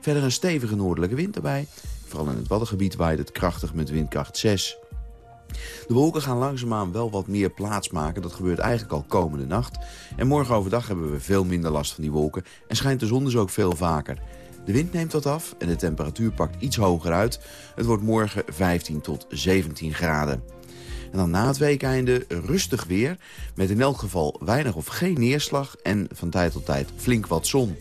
Verder een stevige noordelijke wind erbij. Vooral in het Waddengebied waait het krachtig met windkracht 6. De wolken gaan langzaamaan wel wat meer plaatsmaken. Dat gebeurt eigenlijk al komende nacht. En morgen overdag hebben we veel minder last van die wolken. En schijnt de zon dus ook veel vaker. De wind neemt wat af en de temperatuur pakt iets hoger uit. Het wordt morgen 15 tot 17 graden. En dan na het weekeinde rustig weer, met in elk geval weinig of geen neerslag... en van tijd tot tijd flink wat zon.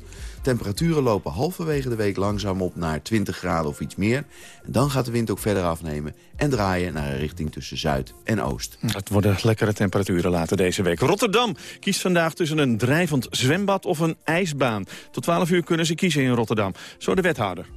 Temperaturen lopen halverwege de week langzaam op naar 20 graden of iets meer. En dan gaat de wind ook verder afnemen en draaien naar een richting tussen zuid en oost. Het worden lekkere temperaturen later deze week. Rotterdam kiest vandaag tussen een drijvend zwembad of een ijsbaan. Tot 12 uur kunnen ze kiezen in Rotterdam. Zo de wethouder.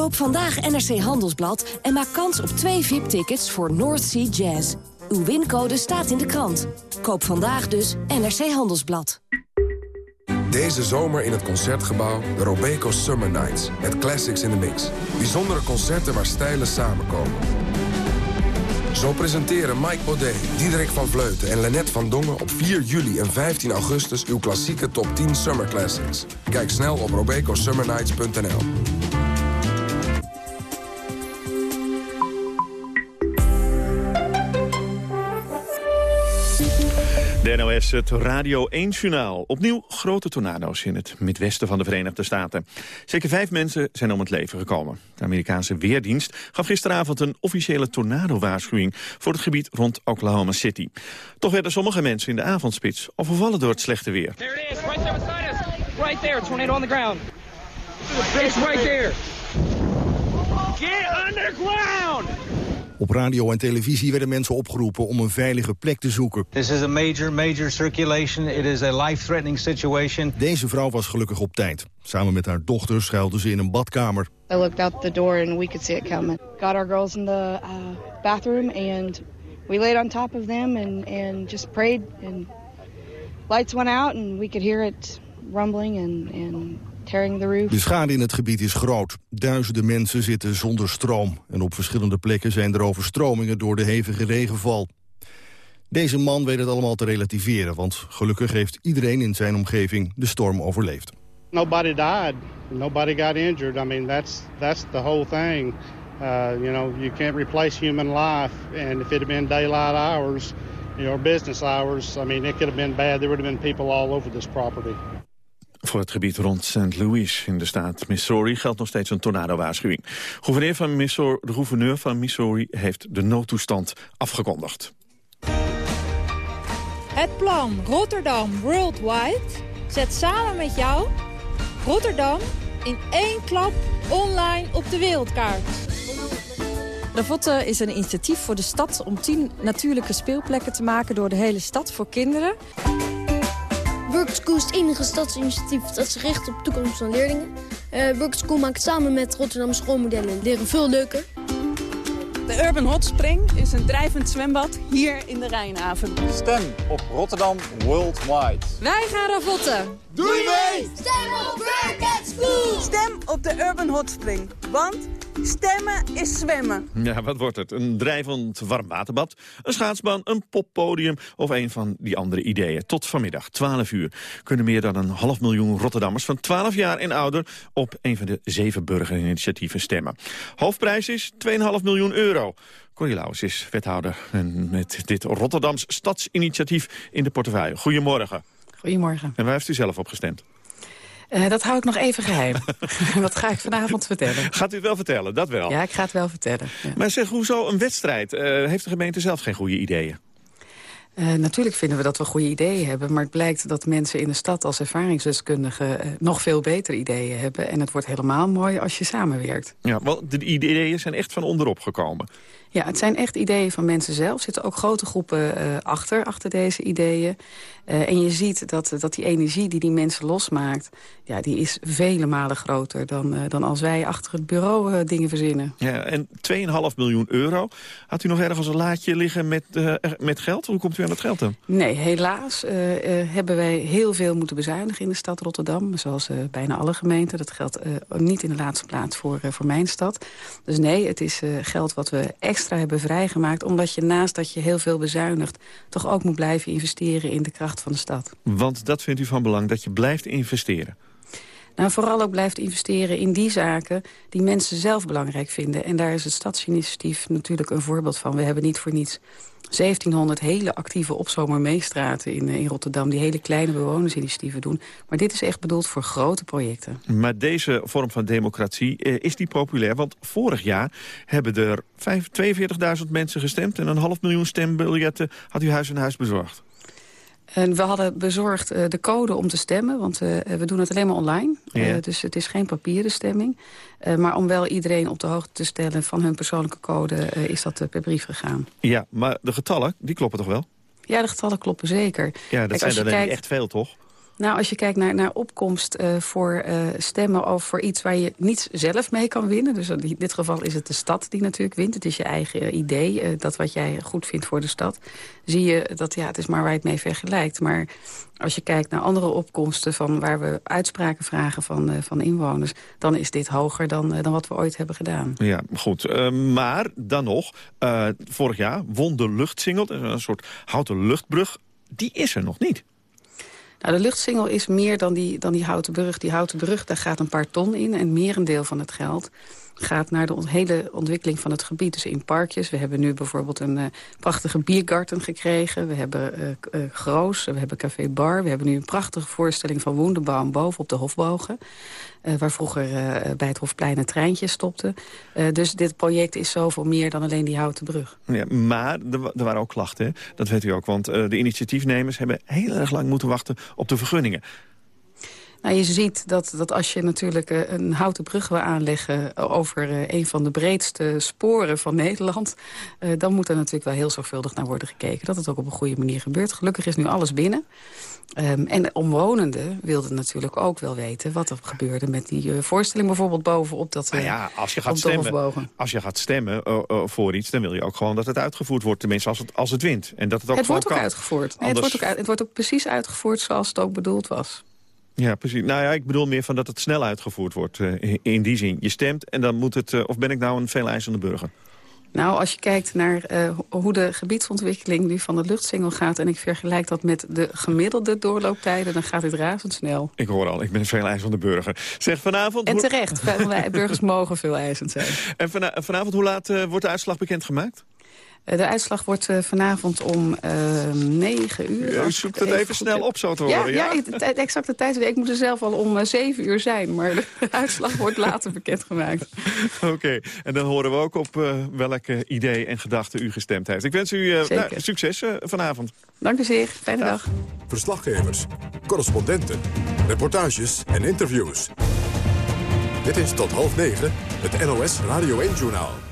Koop vandaag NRC Handelsblad en maak kans op twee VIP-tickets voor North Sea Jazz. Uw wincode staat in de krant. Koop vandaag dus NRC Handelsblad. Deze zomer in het Concertgebouw de Robeco Summer Nights. Met classics in the mix. Bijzondere concerten waar stijlen samenkomen. Zo presenteren Mike Baudet, Diederik van Vleuten en Lennet van Dongen... op 4 juli en 15 augustus uw klassieke top 10 Summer Classics. Kijk snel op robecosummernights.nl. NOS, het Radio 1-journaal. Opnieuw grote tornado's in het midwesten van de Verenigde Staten. Zeker vijf mensen zijn om het leven gekomen. De Amerikaanse Weerdienst gaf gisteravond een officiële tornado-waarschuwing... voor het gebied rond Oklahoma City. Toch werden sommige mensen in de avondspits overvallen door het slechte weer. Get underground! Op radio en televisie werden mensen opgeroepen om een veilige plek te zoeken. This is a major, major circulation. It is a life-threatening situation. Deze vrouw was gelukkig op tijd. Samen met haar dochter schuilde ze in een badkamer. I looked out the door and we could see it coming. Got our girls in the uh, bathroom and we laid on top of them and, and just prayed and lights went out and we could hear it rumbling and, and tearing the roof. De schade in het gebied is groot. Duizenden mensen zitten zonder stroom. En op verschillende plekken zijn er overstromingen door de hevige regenval. Deze man weet het allemaal te relativeren, want gelukkig heeft iedereen in zijn omgeving de storm overleefd. Nobody died. Nobody got injured. I mean, that's that's the whole thing. Uh, you know, you can't replace human life, and if it had been daylight hours, your business hours, I mean, it could have been bad. There would have been people all over this property. Voor het gebied rond St. Louis in de staat Missouri geldt nog steeds een tornado-waarschuwing. Gouverneur van Missouri, de gouverneur van Missouri heeft de noodtoestand afgekondigd. Het plan Rotterdam Worldwide zet samen met jou Rotterdam in één klap online op de wereldkaart. Ravotte is een initiatief voor de stad om tien natuurlijke speelplekken te maken door de hele stad voor kinderen. Workschool is het enige stadsinitiatief dat zich richt op de toekomst van leerlingen. Uh, Workschool maakt samen met Rotterdam schoolmodellen leren veel leuker. De Urban Hot Spring is een drijvend zwembad hier in de Rijnhaven. Stem op Rotterdam Worldwide. Wij gaan Ravotte. Doei mee! Stem op School! Stem op de Urban Hot Spring, want stemmen is zwemmen. Ja, wat wordt het? Een drijvend warmwaterbad, een schaatsbaan, een poppodium... of een van die andere ideeën. Tot vanmiddag, 12 uur, kunnen meer dan een half miljoen Rotterdammers... van 12 jaar en ouder op een van de zeven burgerinitiatieven stemmen. Hoofdprijs is 2,5 miljoen euro. Corrie Lauwers is wethouder en met dit Rotterdams stadsinitiatief in de portefeuille. Goedemorgen. Goedemorgen. En waar heeft u zelf op gestemd? Uh, dat hou ik nog even geheim. dat ga ik vanavond vertellen. Gaat u het wel vertellen? Dat wel? Ja, ik ga het wel vertellen. Ja. Maar zeg, hoezo een wedstrijd? Uh, heeft de gemeente zelf geen goede ideeën? Uh, natuurlijk vinden we dat we goede ideeën hebben. Maar het blijkt dat mensen in de stad als ervaringsdeskundigen... nog veel betere ideeën hebben. En het wordt helemaal mooi als je samenwerkt. Ja, want de ideeën zijn echt van onderop gekomen. Ja, het zijn echt ideeën van mensen zelf. Er zitten ook grote groepen uh, achter, achter deze ideeën. Uh, en je ziet dat, dat die energie die die mensen losmaakt... Ja, die is vele malen groter dan, uh, dan als wij achter het bureau dingen verzinnen. Ja, en 2,5 miljoen euro. Had u nog ergens een laadje liggen met, met geld? Hoe komt u aan het geld dan? Nee, helaas hebben wij heel veel moeten bezuinigen in de stad Rotterdam. Zoals bijna alle gemeenten. Dat geldt niet in de laatste plaats voor, voor mijn stad. Dus nee, het is geld wat we extra extra hebben vrijgemaakt. Omdat je naast dat je heel veel bezuinigt... toch ook moet blijven investeren in de kracht van de stad. Want dat vindt u van belang, dat je blijft investeren? Nou, vooral ook blijft investeren in die zaken die mensen zelf belangrijk vinden. En daar is het stadsinitiatief natuurlijk een voorbeeld van. We hebben niet voor niets 1700 hele actieve opzomermeestraten in, in Rotterdam... die hele kleine bewonersinitiatieven doen. Maar dit is echt bedoeld voor grote projecten. Maar deze vorm van democratie, eh, is die populair? Want vorig jaar hebben er 42.000 mensen gestemd... en een half miljoen stembiljetten had u huis en huis bezorgd. En we hadden bezorgd uh, de code om te stemmen, want uh, we doen het alleen maar online. Uh, dus het is geen papieren stemming. maar om wel iedereen op de hoogte te stellen van hun persoonlijke code... is dat per brief gegaan. Ja, maar de getallen, die kloppen toch wel? Ja, de getallen kloppen zeker. Ja, dat Kijk, zijn er kijkt... echt veel, toch? Nou, als je kijkt naar, naar opkomst uh, voor uh, stemmen over voor iets waar je niets zelf mee kan winnen. Dus in dit geval is het de stad die natuurlijk wint. Het is je eigen uh, idee, dat wat jij goed vindt voor de stad. Zie je dat ja, het is maar waar je het mee vergelijkt. Maar als je kijkt naar andere opkomsten van waar we uitspraken vragen van, van inwoners... dan is dit hoger dan, dan wat we ooit hebben gedaan. Ja, goed. maar dan nog, vorig jaar won de luchtsingel, een soort houten luchtbrug. Die is er nog niet. Nou, de luchtsingel is meer dan die, dan die houten brug. Die houten brug, daar gaat een paar ton in. En merendeel van het geld gaat naar de hele ontwikkeling van het gebied. Dus in parkjes. We hebben nu bijvoorbeeld een uh, prachtige biergarten gekregen. We hebben uh, Groos, we hebben Café Bar. We hebben nu een prachtige voorstelling van Wonderbaum boven op de Hofbogen. Waar vroeger bij het Hofplein een treintje stopte. Dus dit project is zoveel meer dan alleen die houten brug. Ja, maar er, er waren ook klachten, hè? dat weet u ook. Want de initiatiefnemers hebben heel erg lang moeten wachten op de vergunningen. Nou, je ziet dat, dat als je natuurlijk een houten brug wil aanleggen... over een van de breedste sporen van Nederland... dan moet er natuurlijk wel heel zorgvuldig naar worden gekeken. Dat het ook op een goede manier gebeurt. Gelukkig is nu alles binnen. Um, en de omwonenden wilden natuurlijk ook wel weten... wat er gebeurde met die uh, voorstelling bijvoorbeeld bovenop dat nou ja, als je gaat stemmen, Als je gaat stemmen uh, uh, voor iets... dan wil je ook gewoon dat het uitgevoerd wordt. Tenminste, als het, als het wint. En dat het ook het wordt ook kan. uitgevoerd. Nee, het, wordt ook het wordt ook precies uitgevoerd zoals het ook bedoeld was. Ja, precies. Nou ja, ik bedoel meer van dat het snel uitgevoerd wordt. Uh, in die zin. Je stemt en dan moet het... Uh, of ben ik nou een veel eisende burger? Nou, als je kijkt naar uh, hoe de gebiedsontwikkeling nu van de luchtsingel gaat... en ik vergelijk dat met de gemiddelde doorlooptijden... dan gaat dit razendsnel. Ik hoor al, ik ben een veel eisende burger. Zeg, vanavond... En terecht, wij burgers mogen veel eisend zijn. En van, vanavond, hoe laat wordt de uitslag bekendgemaakt? Eh, de uitslag wordt uh, vanavond om uh, 9 uur. U zoekt het even, snel op, zo te horen. Ja, ja? de exacte tijd. Ik moet er zelf al om 7 uur zijn. Maar de uitslag wordt later bekendgemaakt. Oké, en dan horen we ook op welke idee en gedachte u gestemd heeft. Ik wens u nou, succes vanavond. Dank u zeer. Fijne dag. Verslaggevers, correspondenten, reportages en interviews. Dit is tot half negen het NOS Radio 1-journaal.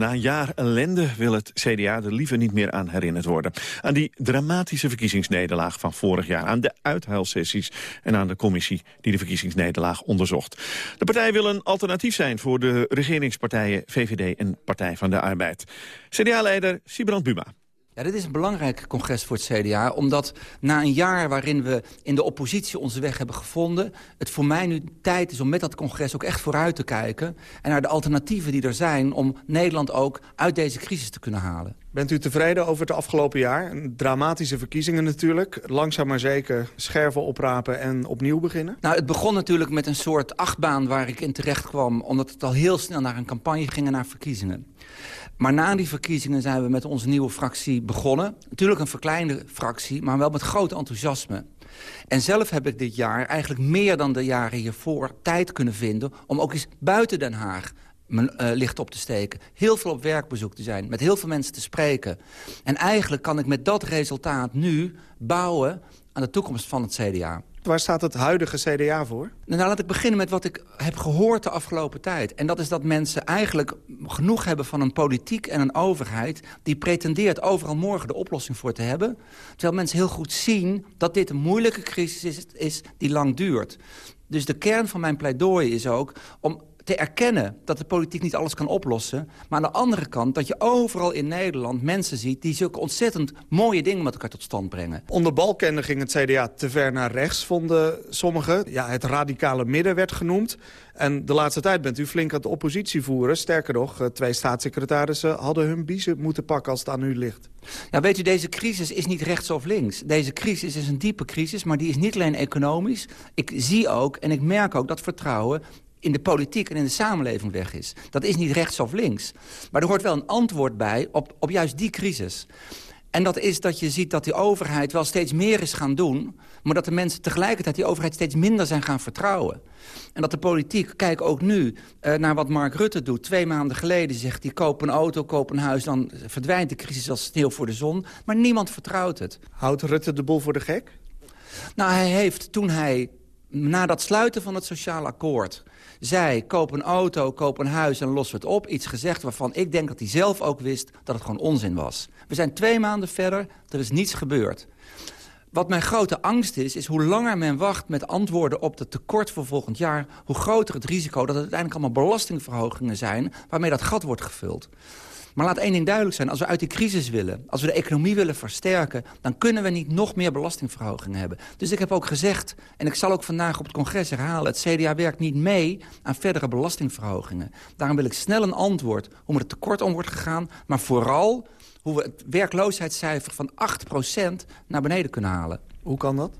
Na een jaar ellende wil het CDA er liever niet meer aan herinnerd worden. Aan die dramatische verkiezingsnederlaag van vorig jaar. Aan de uithuilsessies en aan de commissie die de verkiezingsnederlaag onderzocht. De partij wil een alternatief zijn voor de regeringspartijen VVD en Partij van de Arbeid. CDA-leider Sibrand Buma. Ja, dit is een belangrijk congres voor het CDA. Omdat na een jaar waarin we in de oppositie onze weg hebben gevonden... het voor mij nu tijd is om met dat congres ook echt vooruit te kijken... en naar de alternatieven die er zijn om Nederland ook uit deze crisis te kunnen halen. Bent u tevreden over het afgelopen jaar? Dramatische verkiezingen natuurlijk. Langzaam maar zeker scherven oprapen en opnieuw beginnen? Nou, het begon natuurlijk met een soort achtbaan waar ik in terecht kwam... omdat het al heel snel naar een campagne ging en naar verkiezingen. Maar na die verkiezingen zijn we met onze nieuwe fractie begonnen. Natuurlijk een verkleinde fractie, maar wel met groot enthousiasme. En zelf heb ik dit jaar eigenlijk meer dan de jaren hiervoor tijd kunnen vinden... om ook eens buiten Den Haag mijn uh, licht op te steken. Heel veel op werkbezoek te zijn, met heel veel mensen te spreken. En eigenlijk kan ik met dat resultaat nu bouwen aan de toekomst van het CDA. Waar staat het huidige CDA voor? Nou, laat ik beginnen met wat ik heb gehoord de afgelopen tijd. En dat is dat mensen eigenlijk genoeg hebben van een politiek en een overheid... die pretendeert overal morgen de oplossing voor te hebben. Terwijl mensen heel goed zien dat dit een moeilijke crisis is, is die lang duurt. Dus de kern van mijn pleidooi is ook om te erkennen dat de politiek niet alles kan oplossen. Maar aan de andere kant dat je overal in Nederland mensen ziet... die zulke ontzettend mooie dingen met elkaar tot stand brengen. Onder Balkende ging het CDA te ver naar rechts, vonden sommigen. Ja, het radicale midden werd genoemd. En de laatste tijd bent u flink aan de oppositie voeren. Sterker nog, eh, twee staatssecretarissen hadden hun biezen moeten pakken als het aan u ligt. Ja, weet u, deze crisis is niet rechts of links. Deze crisis is een diepe crisis, maar die is niet alleen economisch. Ik zie ook en ik merk ook dat vertrouwen in de politiek en in de samenleving weg is. Dat is niet rechts of links. Maar er hoort wel een antwoord bij op, op juist die crisis. En dat is dat je ziet dat die overheid wel steeds meer is gaan doen... maar dat de mensen tegelijkertijd die overheid steeds minder zijn gaan vertrouwen. En dat de politiek, kijk ook nu uh, naar wat Mark Rutte doet. Twee maanden geleden zegt hij koop een auto, koop een huis... dan verdwijnt de crisis als sneeuw voor de zon. Maar niemand vertrouwt het. Houdt Rutte de boel voor de gek? Nou, hij heeft toen hij na dat sluiten van het sociaal akkoord zei... koop een auto, koop een huis en los het op. Iets gezegd waarvan ik denk dat hij zelf ook wist dat het gewoon onzin was. We zijn twee maanden verder, er is niets gebeurd. Wat mijn grote angst is, is hoe langer men wacht met antwoorden op het tekort voor volgend jaar... hoe groter het risico dat het uiteindelijk allemaal belastingverhogingen zijn... waarmee dat gat wordt gevuld. Maar laat één ding duidelijk zijn. Als we uit die crisis willen, als we de economie willen versterken... dan kunnen we niet nog meer belastingverhogingen hebben. Dus ik heb ook gezegd, en ik zal ook vandaag op het congres herhalen... het CDA werkt niet mee aan verdere belastingverhogingen. Daarom wil ik snel een antwoord hoe het tekort om wordt gegaan... maar vooral hoe we het werkloosheidscijfer van 8% naar beneden kunnen halen. Hoe kan dat?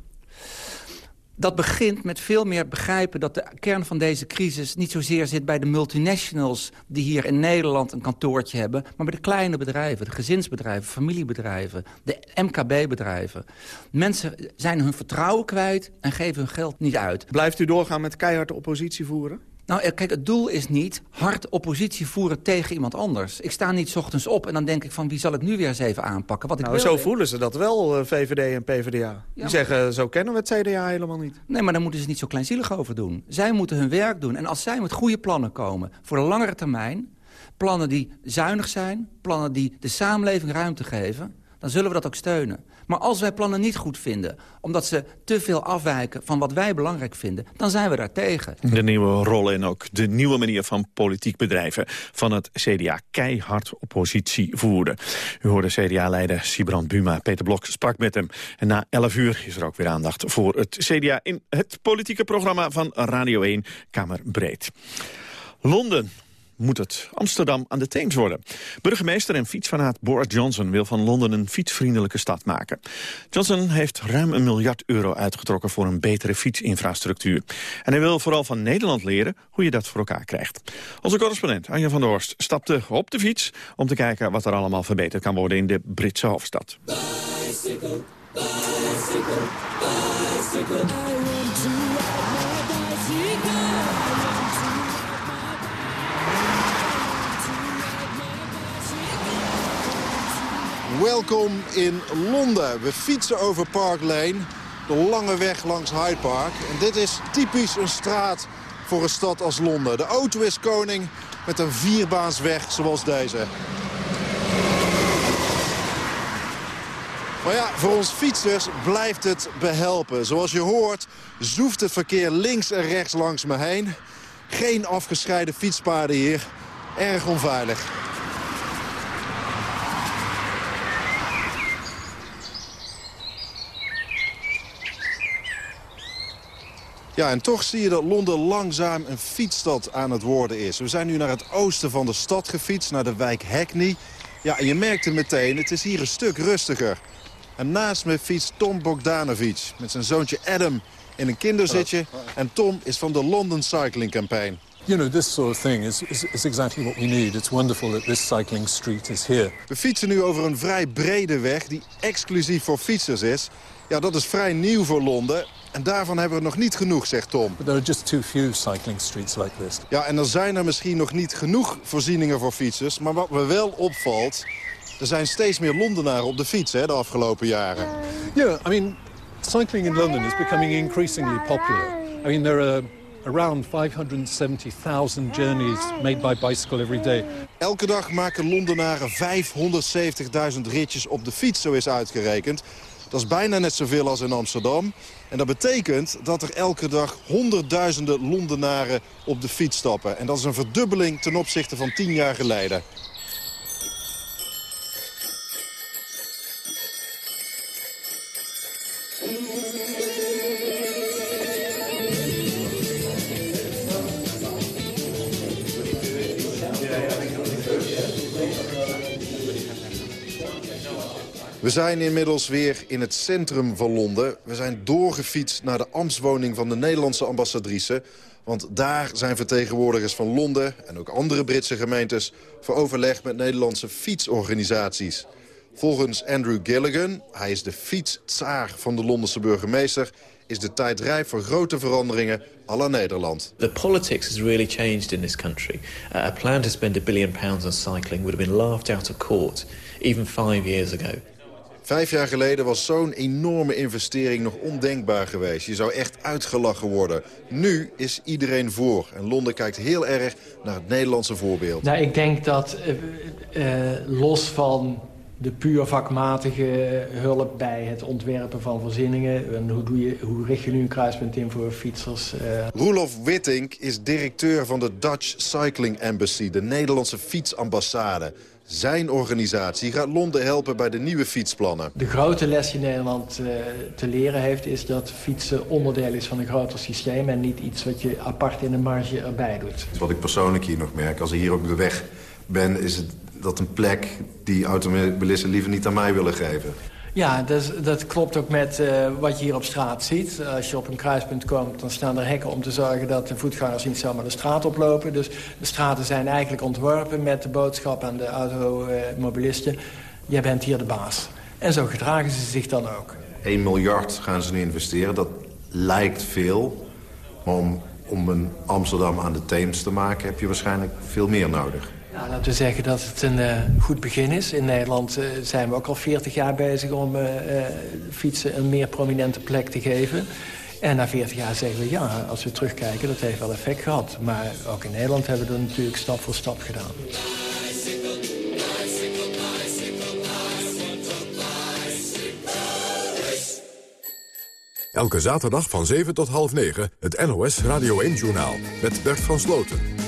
Dat begint met veel meer begrijpen dat de kern van deze crisis... niet zozeer zit bij de multinationals die hier in Nederland een kantoortje hebben... maar bij de kleine bedrijven, de gezinsbedrijven, familiebedrijven... de MKB-bedrijven. Mensen zijn hun vertrouwen kwijt en geven hun geld niet uit. Blijft u doorgaan met keihard oppositie voeren? Nou, eh, kijk, het doel is niet hard oppositie voeren tegen iemand anders. Ik sta niet ochtends op en dan denk ik van wie zal ik nu weer eens even aanpakken. Wat ik nou, zo voelen ze dat wel, eh, VVD en PvdA. Die zeggen, zo kennen we het CDA helemaal niet. Nee, maar dan moeten ze niet zo kleinzielig over doen. Zij moeten hun werk doen. En als zij met goede plannen komen voor de langere termijn... plannen die zuinig zijn, plannen die de samenleving ruimte geven... dan zullen we dat ook steunen. Maar als wij plannen niet goed vinden, omdat ze te veel afwijken van wat wij belangrijk vinden, dan zijn we daar tegen. De nieuwe rol en ook de nieuwe manier van politiek bedrijven van het CDA keihard oppositie voeren. U hoorde CDA-leider Sibrand Buma. Peter Blok sprak met hem. En na 11 uur is er ook weer aandacht voor het CDA in het politieke programma van Radio 1 Kamerbreed. Londen moet het Amsterdam aan de Theems worden. Burgemeester en fietsfanaat Boris Johnson wil van Londen een fietsvriendelijke stad maken. Johnson heeft ruim een miljard euro uitgetrokken voor een betere fietsinfrastructuur. En hij wil vooral van Nederland leren hoe je dat voor elkaar krijgt. Onze correspondent Anja van der Horst stapte op de fiets om te kijken wat er allemaal verbeterd kan worden in de Britse hoofdstad. Welkom in Londen. We fietsen over Park Lane, de lange weg langs Hyde Park. En dit is typisch een straat voor een stad als Londen. De auto is koning met een vierbaansweg zoals deze. Maar ja, voor ons fietsers blijft het behelpen. Zoals je hoort, zoeft het verkeer links en rechts langs me heen. Geen afgescheiden fietspaden hier. Erg onveilig. Ja, en toch zie je dat Londen langzaam een fietsstad aan het worden is. We zijn nu naar het oosten van de stad gefietst, naar de wijk Hackney. Ja, en je merkte meteen, het is hier een stuk rustiger. En naast me fietst Tom Bogdanovic met zijn zoontje Adam in een kinderzitje. En Tom is van de London Cycling Campaign. You know, this sort of thing is, is, is exactly what we need. It's wonderful that this cycling street is here. We fietsen nu over een vrij brede weg die exclusief voor fietsers is. Ja, dat is vrij nieuw voor Londen. En daarvan hebben we nog niet genoeg, zegt Tom. But there are just too few cycling streets like this. Ja, en er zijn er misschien nog niet genoeg voorzieningen voor fietsers. Maar wat me wel opvalt, er zijn steeds meer Londenaren op de fiets hè, de afgelopen jaren. Yeah, I mean, cycling in London is becoming increasingly popular. I mean, there are around 570,000 journeys made by bicycle every day. Elke dag maken Londenaren 570.000 ritjes op de fiets, zo is uitgerekend. Dat is bijna net zoveel als in Amsterdam. En dat betekent dat er elke dag honderdduizenden Londenaren op de fiets stappen. En dat is een verdubbeling ten opzichte van tien jaar geleden. We zijn inmiddels weer in het centrum van Londen. We zijn doorgefietst naar de ambtswoning van de Nederlandse ambassadrice. Want daar zijn vertegenwoordigers van Londen en ook andere Britse gemeentes... voor overleg met Nederlandse fietsorganisaties. Volgens Andrew Gilligan, hij is de fietstsaar van de Londense burgemeester... is de tijd rijp voor grote veranderingen à la Nederland. The politics has really changed in this country. Uh, a plan to spend a billion pounds on cycling would have been laughed out of court even five years ago. Vijf jaar geleden was zo'n enorme investering nog ondenkbaar geweest. Je zou echt uitgelachen worden. Nu is iedereen voor. En Londen kijkt heel erg naar het Nederlandse voorbeeld. Nou, ik denk dat uh, uh, los van de puur vakmatige hulp bij het ontwerpen van voorzieningen. En hoe, doe je, hoe richt je nu een kruispunt in voor fietsers? Uh... Roelof Wittink is directeur van de Dutch Cycling Embassy, de Nederlandse fietsambassade. Zijn organisatie gaat Londen helpen bij de nieuwe fietsplannen. De grote les die Nederland uh, te leren heeft... is dat fietsen onderdeel is van een groter systeem... en niet iets wat je apart in de marge erbij doet. Wat ik persoonlijk hier nog merk, als ik hier op de weg ben... is het dat een plek die automobilisten liever niet aan mij willen geven. Ja, dat, klopt ook met uh, wat je hier op straat ziet. Als je op een kruispunt komt, dan staan er hekken om te zorgen... dat de voetgangers niet zomaar de straat oplopen. Dus de straten zijn eigenlijk ontworpen met de boodschap aan de automobilisten... jij bent hier de baas. En zo gedragen ze zich dan ook. 1 miljard gaan ze nu investeren, dat lijkt veel. Maar om, om een Amsterdam aan de Theems te maken heb je waarschijnlijk veel meer nodig. Nou, laten we zeggen dat het een uh, goed begin is. In Nederland uh, zijn we ook al 40 jaar bezig om uh, fietsen een meer prominente plek te geven. En na 40 jaar zeggen we ja, als we terugkijken, dat heeft wel effect gehad. Maar ook in Nederland hebben we dat natuurlijk stap voor stap gedaan. Elke zaterdag van 7 tot half 9 het NOS Radio 1-journaal met Bert van Sloten.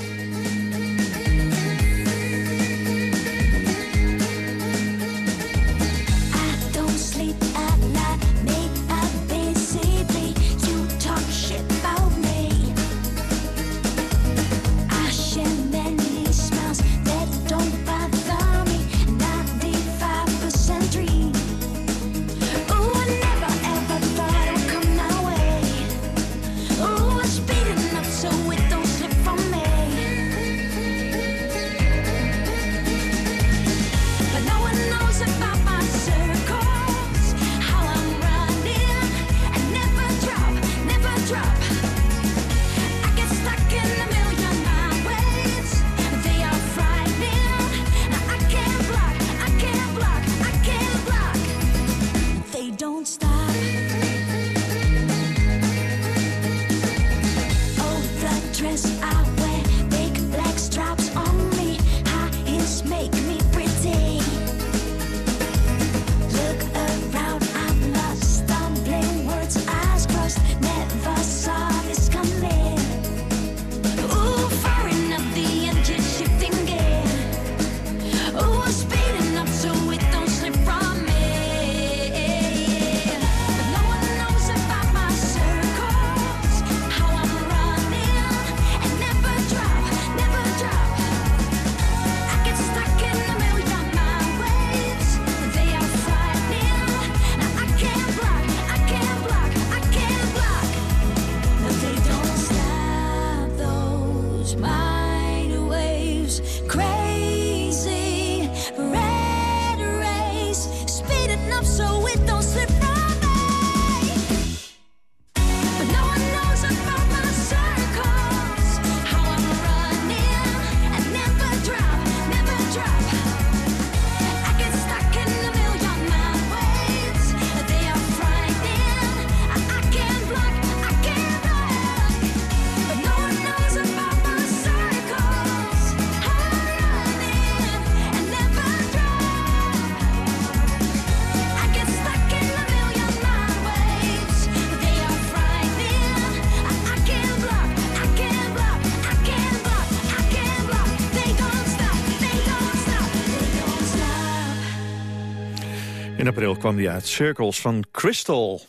Kwam hij uit Circles van Crystal.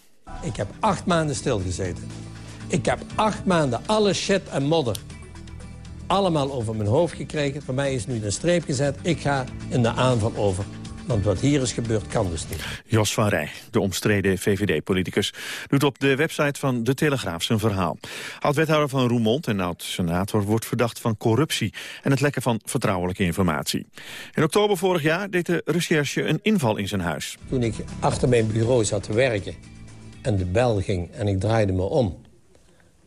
Ik heb acht maanden stilgezeten. Ik heb acht maanden alle shit en modder allemaal over mijn hoofd gekregen. Voor mij is nu een streep gezet. Ik ga in de aanval over. Want wat hier is gebeurd, kan dus niet. Jos van Rij, de omstreden VVD-politicus, doet op de website van De Telegraaf zijn verhaal. Oud-wethouder van Roermond en oud-senator wordt verdacht van corruptie... en het lekken van vertrouwelijke informatie. In oktober vorig jaar deed de recherche een inval in zijn huis. Toen ik achter mijn bureau zat te werken en de bel ging en ik draaide me om...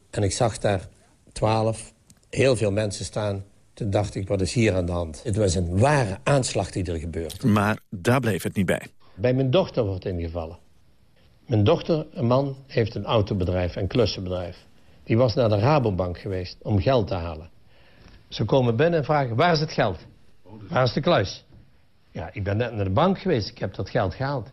en ik zag daar twaalf, heel veel mensen staan... Toen dacht ik, wat is hier aan de hand? Het was een ware aanslag die er gebeurde. Maar daar bleef het niet bij. Bij mijn dochter wordt ingevallen. Mijn dochter, een man, heeft een autobedrijf, een klussenbedrijf. Die was naar de Rabobank geweest om geld te halen. Ze komen binnen en vragen, waar is het geld? Waar is de kluis? Ja, ik ben net naar de bank geweest, ik heb dat geld gehaald.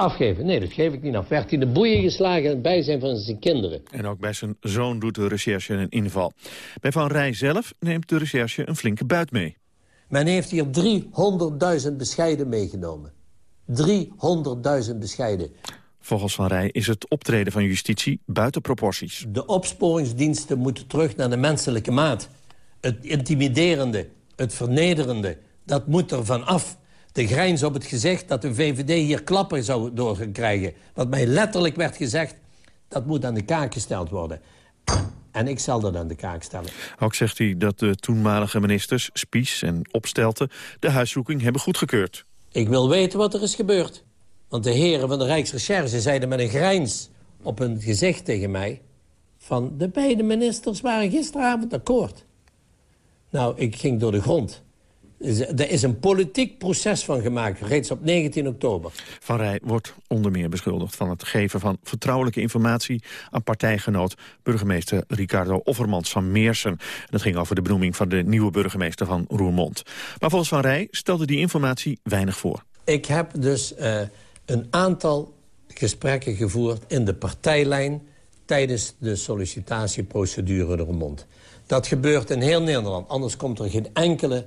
Afgeven? Nee, dat geef ik niet af. Werd hij de boeien geslagen in het bijzijn van zijn kinderen. En ook bij zijn zoon doet de recherche een inval. Bij Van Rij zelf neemt de recherche een flinke buit mee. Men heeft hier 300.000 bescheiden meegenomen. 300.000 bescheiden. Volgens Van Rij is het optreden van justitie buiten proporties. De opsporingsdiensten moeten terug naar de menselijke maat. Het intimiderende, het vernederende, dat moet er van af de grijns op het gezicht dat de VVD hier klappen zou door gaan krijgen. Wat mij letterlijk werd gezegd, dat moet aan de kaak gesteld worden. En ik zal dat aan de kaak stellen. Ook zegt hij dat de toenmalige ministers, Spies en Opstelten... de huiszoeking hebben goedgekeurd. Ik wil weten wat er is gebeurd. Want de heren van de Rijksrecherche zeiden met een grijns op hun gezicht tegen mij... van de beide ministers waren gisteravond akkoord. Nou, ik ging door de grond. Er is een politiek proces van gemaakt, reeds op 19 oktober. Van Rij wordt onder meer beschuldigd van het geven van vertrouwelijke informatie... aan partijgenoot burgemeester Ricardo Offermans van Meersen. Dat ging over de benoeming van de nieuwe burgemeester van Roermond. Maar volgens Van Rij stelde die informatie weinig voor. Ik heb dus uh, een aantal gesprekken gevoerd in de partijlijn... tijdens de sollicitatieprocedure Roermond. Dat gebeurt in heel Nederland, anders komt er geen enkele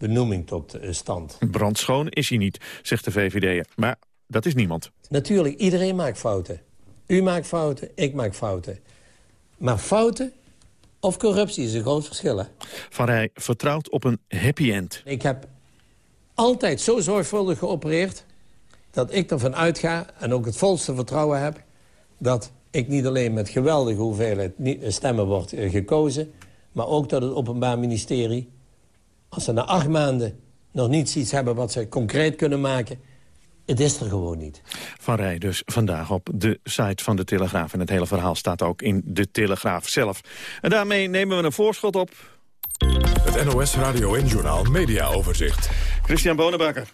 benoeming tot eh, stand. Brandschoon is hij niet, zegt de VVD. Maar dat is niemand. Natuurlijk, iedereen maakt fouten. U maakt fouten, ik maak fouten. Maar fouten of corruptie is een groot verschil. Hè? Van Rij vertrouwt op een happy end. Ik heb altijd zo zorgvuldig geopereerd... dat ik ervan uitga en ook het volste vertrouwen heb... dat ik niet alleen met geweldige hoeveelheid stemmen word eh, gekozen... maar ook dat het Openbaar Ministerie als ze na acht maanden nog niet iets hebben wat ze concreet kunnen maken... Het is er gewoon niet. Van Rij dus vandaag op de site van de Telegraaf. En het hele verhaal staat ook in de Telegraaf zelf. En daarmee nemen we een voorschot op... Het NOS Radio en Journaal Media Overzicht. Christian Bonenbakker.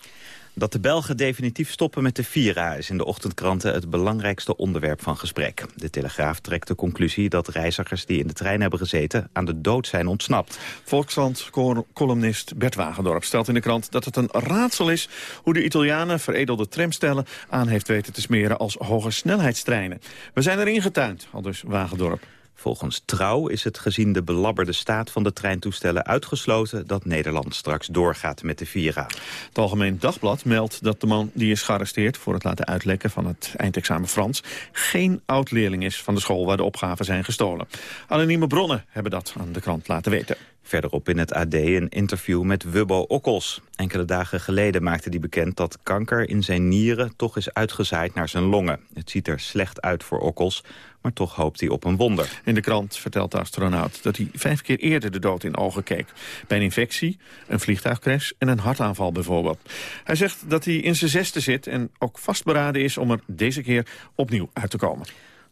Dat de Belgen definitief stoppen met de Vira is in de ochtendkranten het belangrijkste onderwerp van gesprek. De Telegraaf trekt de conclusie dat reizigers die in de trein hebben gezeten aan de dood zijn ontsnapt. Volkskrant-columnist Bert Wagendorp stelt in de krant dat het een raadsel is hoe de Italianen veredelde tramstellen aan heeft weten te smeren als hoge snelheidstreinen. We zijn erin getuind, al dus Wagendorp. Volgens Trouw is het gezien de belabberde staat van de treintoestellen uitgesloten dat Nederland straks doorgaat met de Vira. Het Algemeen Dagblad meldt dat de man die is gearresteerd voor het laten uitlekken van het eindexamen Frans geen oud-leerling is van de school waar de opgaven zijn gestolen. Anonieme bronnen hebben dat aan de krant laten weten. Verderop in het AD een interview met Wubbo Okkels. Enkele dagen geleden maakte hij bekend dat kanker in zijn nieren toch is uitgezaaid naar zijn longen. Het ziet er slecht uit voor Okkels, maar toch hoopt hij op een wonder. In de krant vertelt de astronaut dat hij vijf keer eerder de dood in ogen keek. Bij een infectie, een vliegtuigcrash en een hartaanval bijvoorbeeld. Hij zegt dat hij in zijn zesde zit en ook vastberaden is om er deze keer opnieuw uit te komen.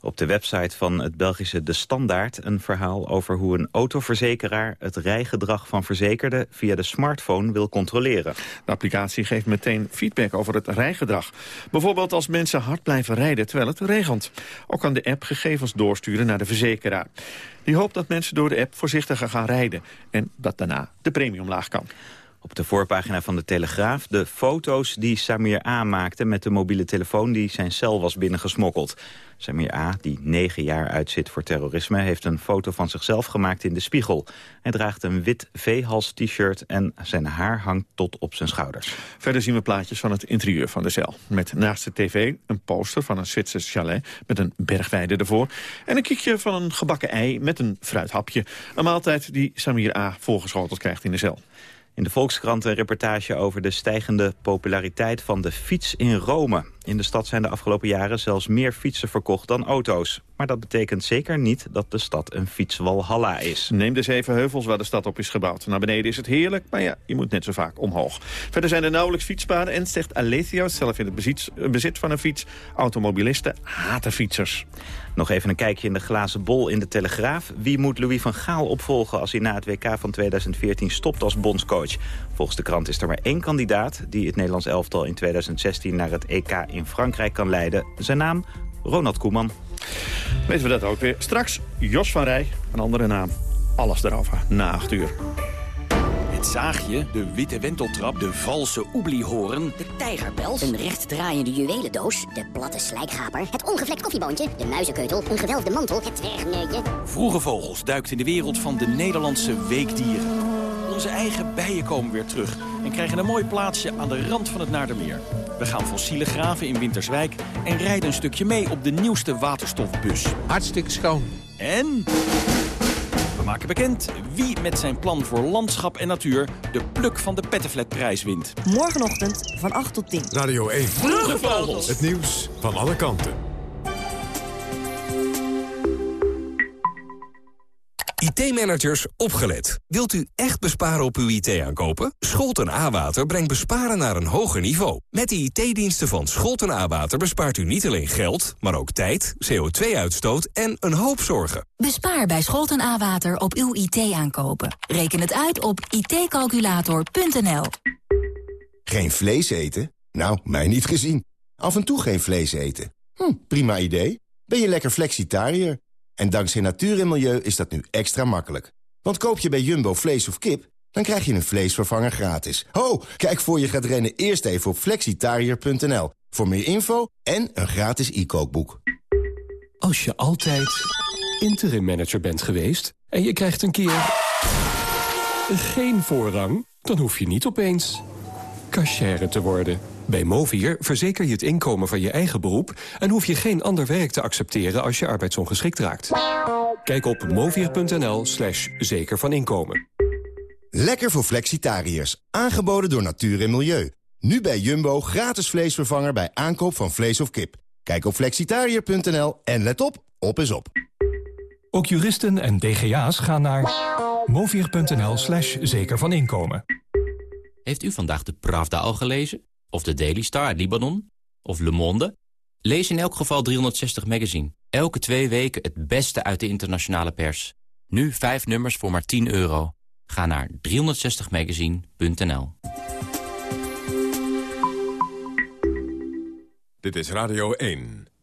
Op de website van het Belgische De Standaard een verhaal over hoe een autoverzekeraar het rijgedrag van verzekerden via de smartphone wil controleren. De applicatie geeft meteen feedback over het rijgedrag. Bijvoorbeeld als mensen hard blijven rijden terwijl het regent. Ook kan de app gegevens doorsturen naar de verzekeraar. Die hoopt dat mensen door de app voorzichtiger gaan rijden en dat daarna de premie omlaag kan. Op de voorpagina van de Telegraaf de foto's die Samir A. maakte... met de mobiele telefoon die zijn cel was binnengesmokkeld. Samir A., die negen jaar uitzit voor terrorisme... heeft een foto van zichzelf gemaakt in de spiegel. Hij draagt een wit V-hals-t-shirt en zijn haar hangt tot op zijn schouders. Verder zien we plaatjes van het interieur van de cel. Met naast de tv een poster van een Zwitsers chalet... met een bergweide ervoor. En een kiekje van een gebakken ei met een fruithapje. Een maaltijd die Samir A. voorgeschoteld krijgt in de cel. In de Volkskrant een reportage over de stijgende populariteit van de fiets in Rome. In de stad zijn de afgelopen jaren zelfs meer fietsen verkocht dan auto's. Maar dat betekent zeker niet dat de stad een fietswalhalla is. Neem de zeven heuvels waar de stad op is gebouwd. Naar beneden is het heerlijk, maar ja, je moet net zo vaak omhoog. Verder zijn er nauwelijks fietspaden en zegt Alethio, zelf in het bezit, bezit van een fiets... automobilisten haten fietsers. Nog even een kijkje in de glazen bol in de Telegraaf. Wie moet Louis van Gaal opvolgen als hij na het WK van 2014 stopt als bondscoach? Volgens de krant is er maar één kandidaat... die het Nederlands elftal in 2016 naar het EK in Frankrijk kan leiden. Zijn naam? Ronald Koeman. Weten we dat ook weer. Straks Jos van Rij, een andere naam. Alles erover, na acht uur. Het zaagje, de witte wenteltrap, de valse oebliehoorn... De tijgerpels, een rechtdraaiende juwelendoos, de platte slijkgaper... het ongevlekt koffieboontje, de muizenkeutel, een gewelfde mantel, het dwergneutje... Vroege Vogels duikt in de wereld van de Nederlandse weekdieren. Onze eigen bijen komen weer terug krijgen een mooi plaatsje aan de rand van het Naardermeer. We gaan fossiele graven in Winterswijk en rijden een stukje mee op de nieuwste waterstofbus. Hartstikke schoon. En... We maken bekend wie met zijn plan voor landschap en natuur de pluk van de Pettenflatprijs wint. Morgenochtend van 8 tot 10. Radio 1. Vroege Vogels. Het nieuws van alle kanten. IT-managers, opgelet. Wilt u echt besparen op uw IT-aankopen? Scholten A-Water brengt besparen naar een hoger niveau. Met de IT-diensten van Scholten A-Water bespaart u niet alleen geld... maar ook tijd, CO2-uitstoot en een hoop zorgen. Bespaar bij Scholten A-Water op uw IT-aankopen. Reken het uit op itcalculator.nl. Geen vlees eten? Nou, mij niet gezien. Af en toe geen vlees eten. Hm, prima idee. Ben je lekker flexitariër? En dankzij natuur en milieu is dat nu extra makkelijk. Want koop je bij Jumbo vlees of kip, dan krijg je een vleesvervanger gratis. Ho, kijk voor je gaat rennen eerst even op flexitariër.nl. Voor meer info en een gratis e-kookboek. Als je altijd interim manager bent geweest en je krijgt een keer geen voorrang... dan hoef je niet opeens cashier te worden. Bij Movier verzeker je het inkomen van je eigen beroep... en hoef je geen ander werk te accepteren als je arbeidsongeschikt raakt. Kijk op movier.nl slash zeker van inkomen. Lekker voor flexitariërs. Aangeboden door natuur en milieu. Nu bij Jumbo gratis vleesvervanger bij aankoop van vlees of kip. Kijk op flexitariër.nl en let op, op is op. Ook juristen en DGA's gaan naar movier.nl slash zeker van inkomen. Heeft u vandaag de Pravda al gelezen? Of de Daily Star uit Libanon? Of Le Monde? Lees in elk geval 360 Magazine. Elke twee weken het beste uit de internationale pers. Nu vijf nummers voor maar 10 euro. Ga naar 360magazine.nl Dit is Radio 1.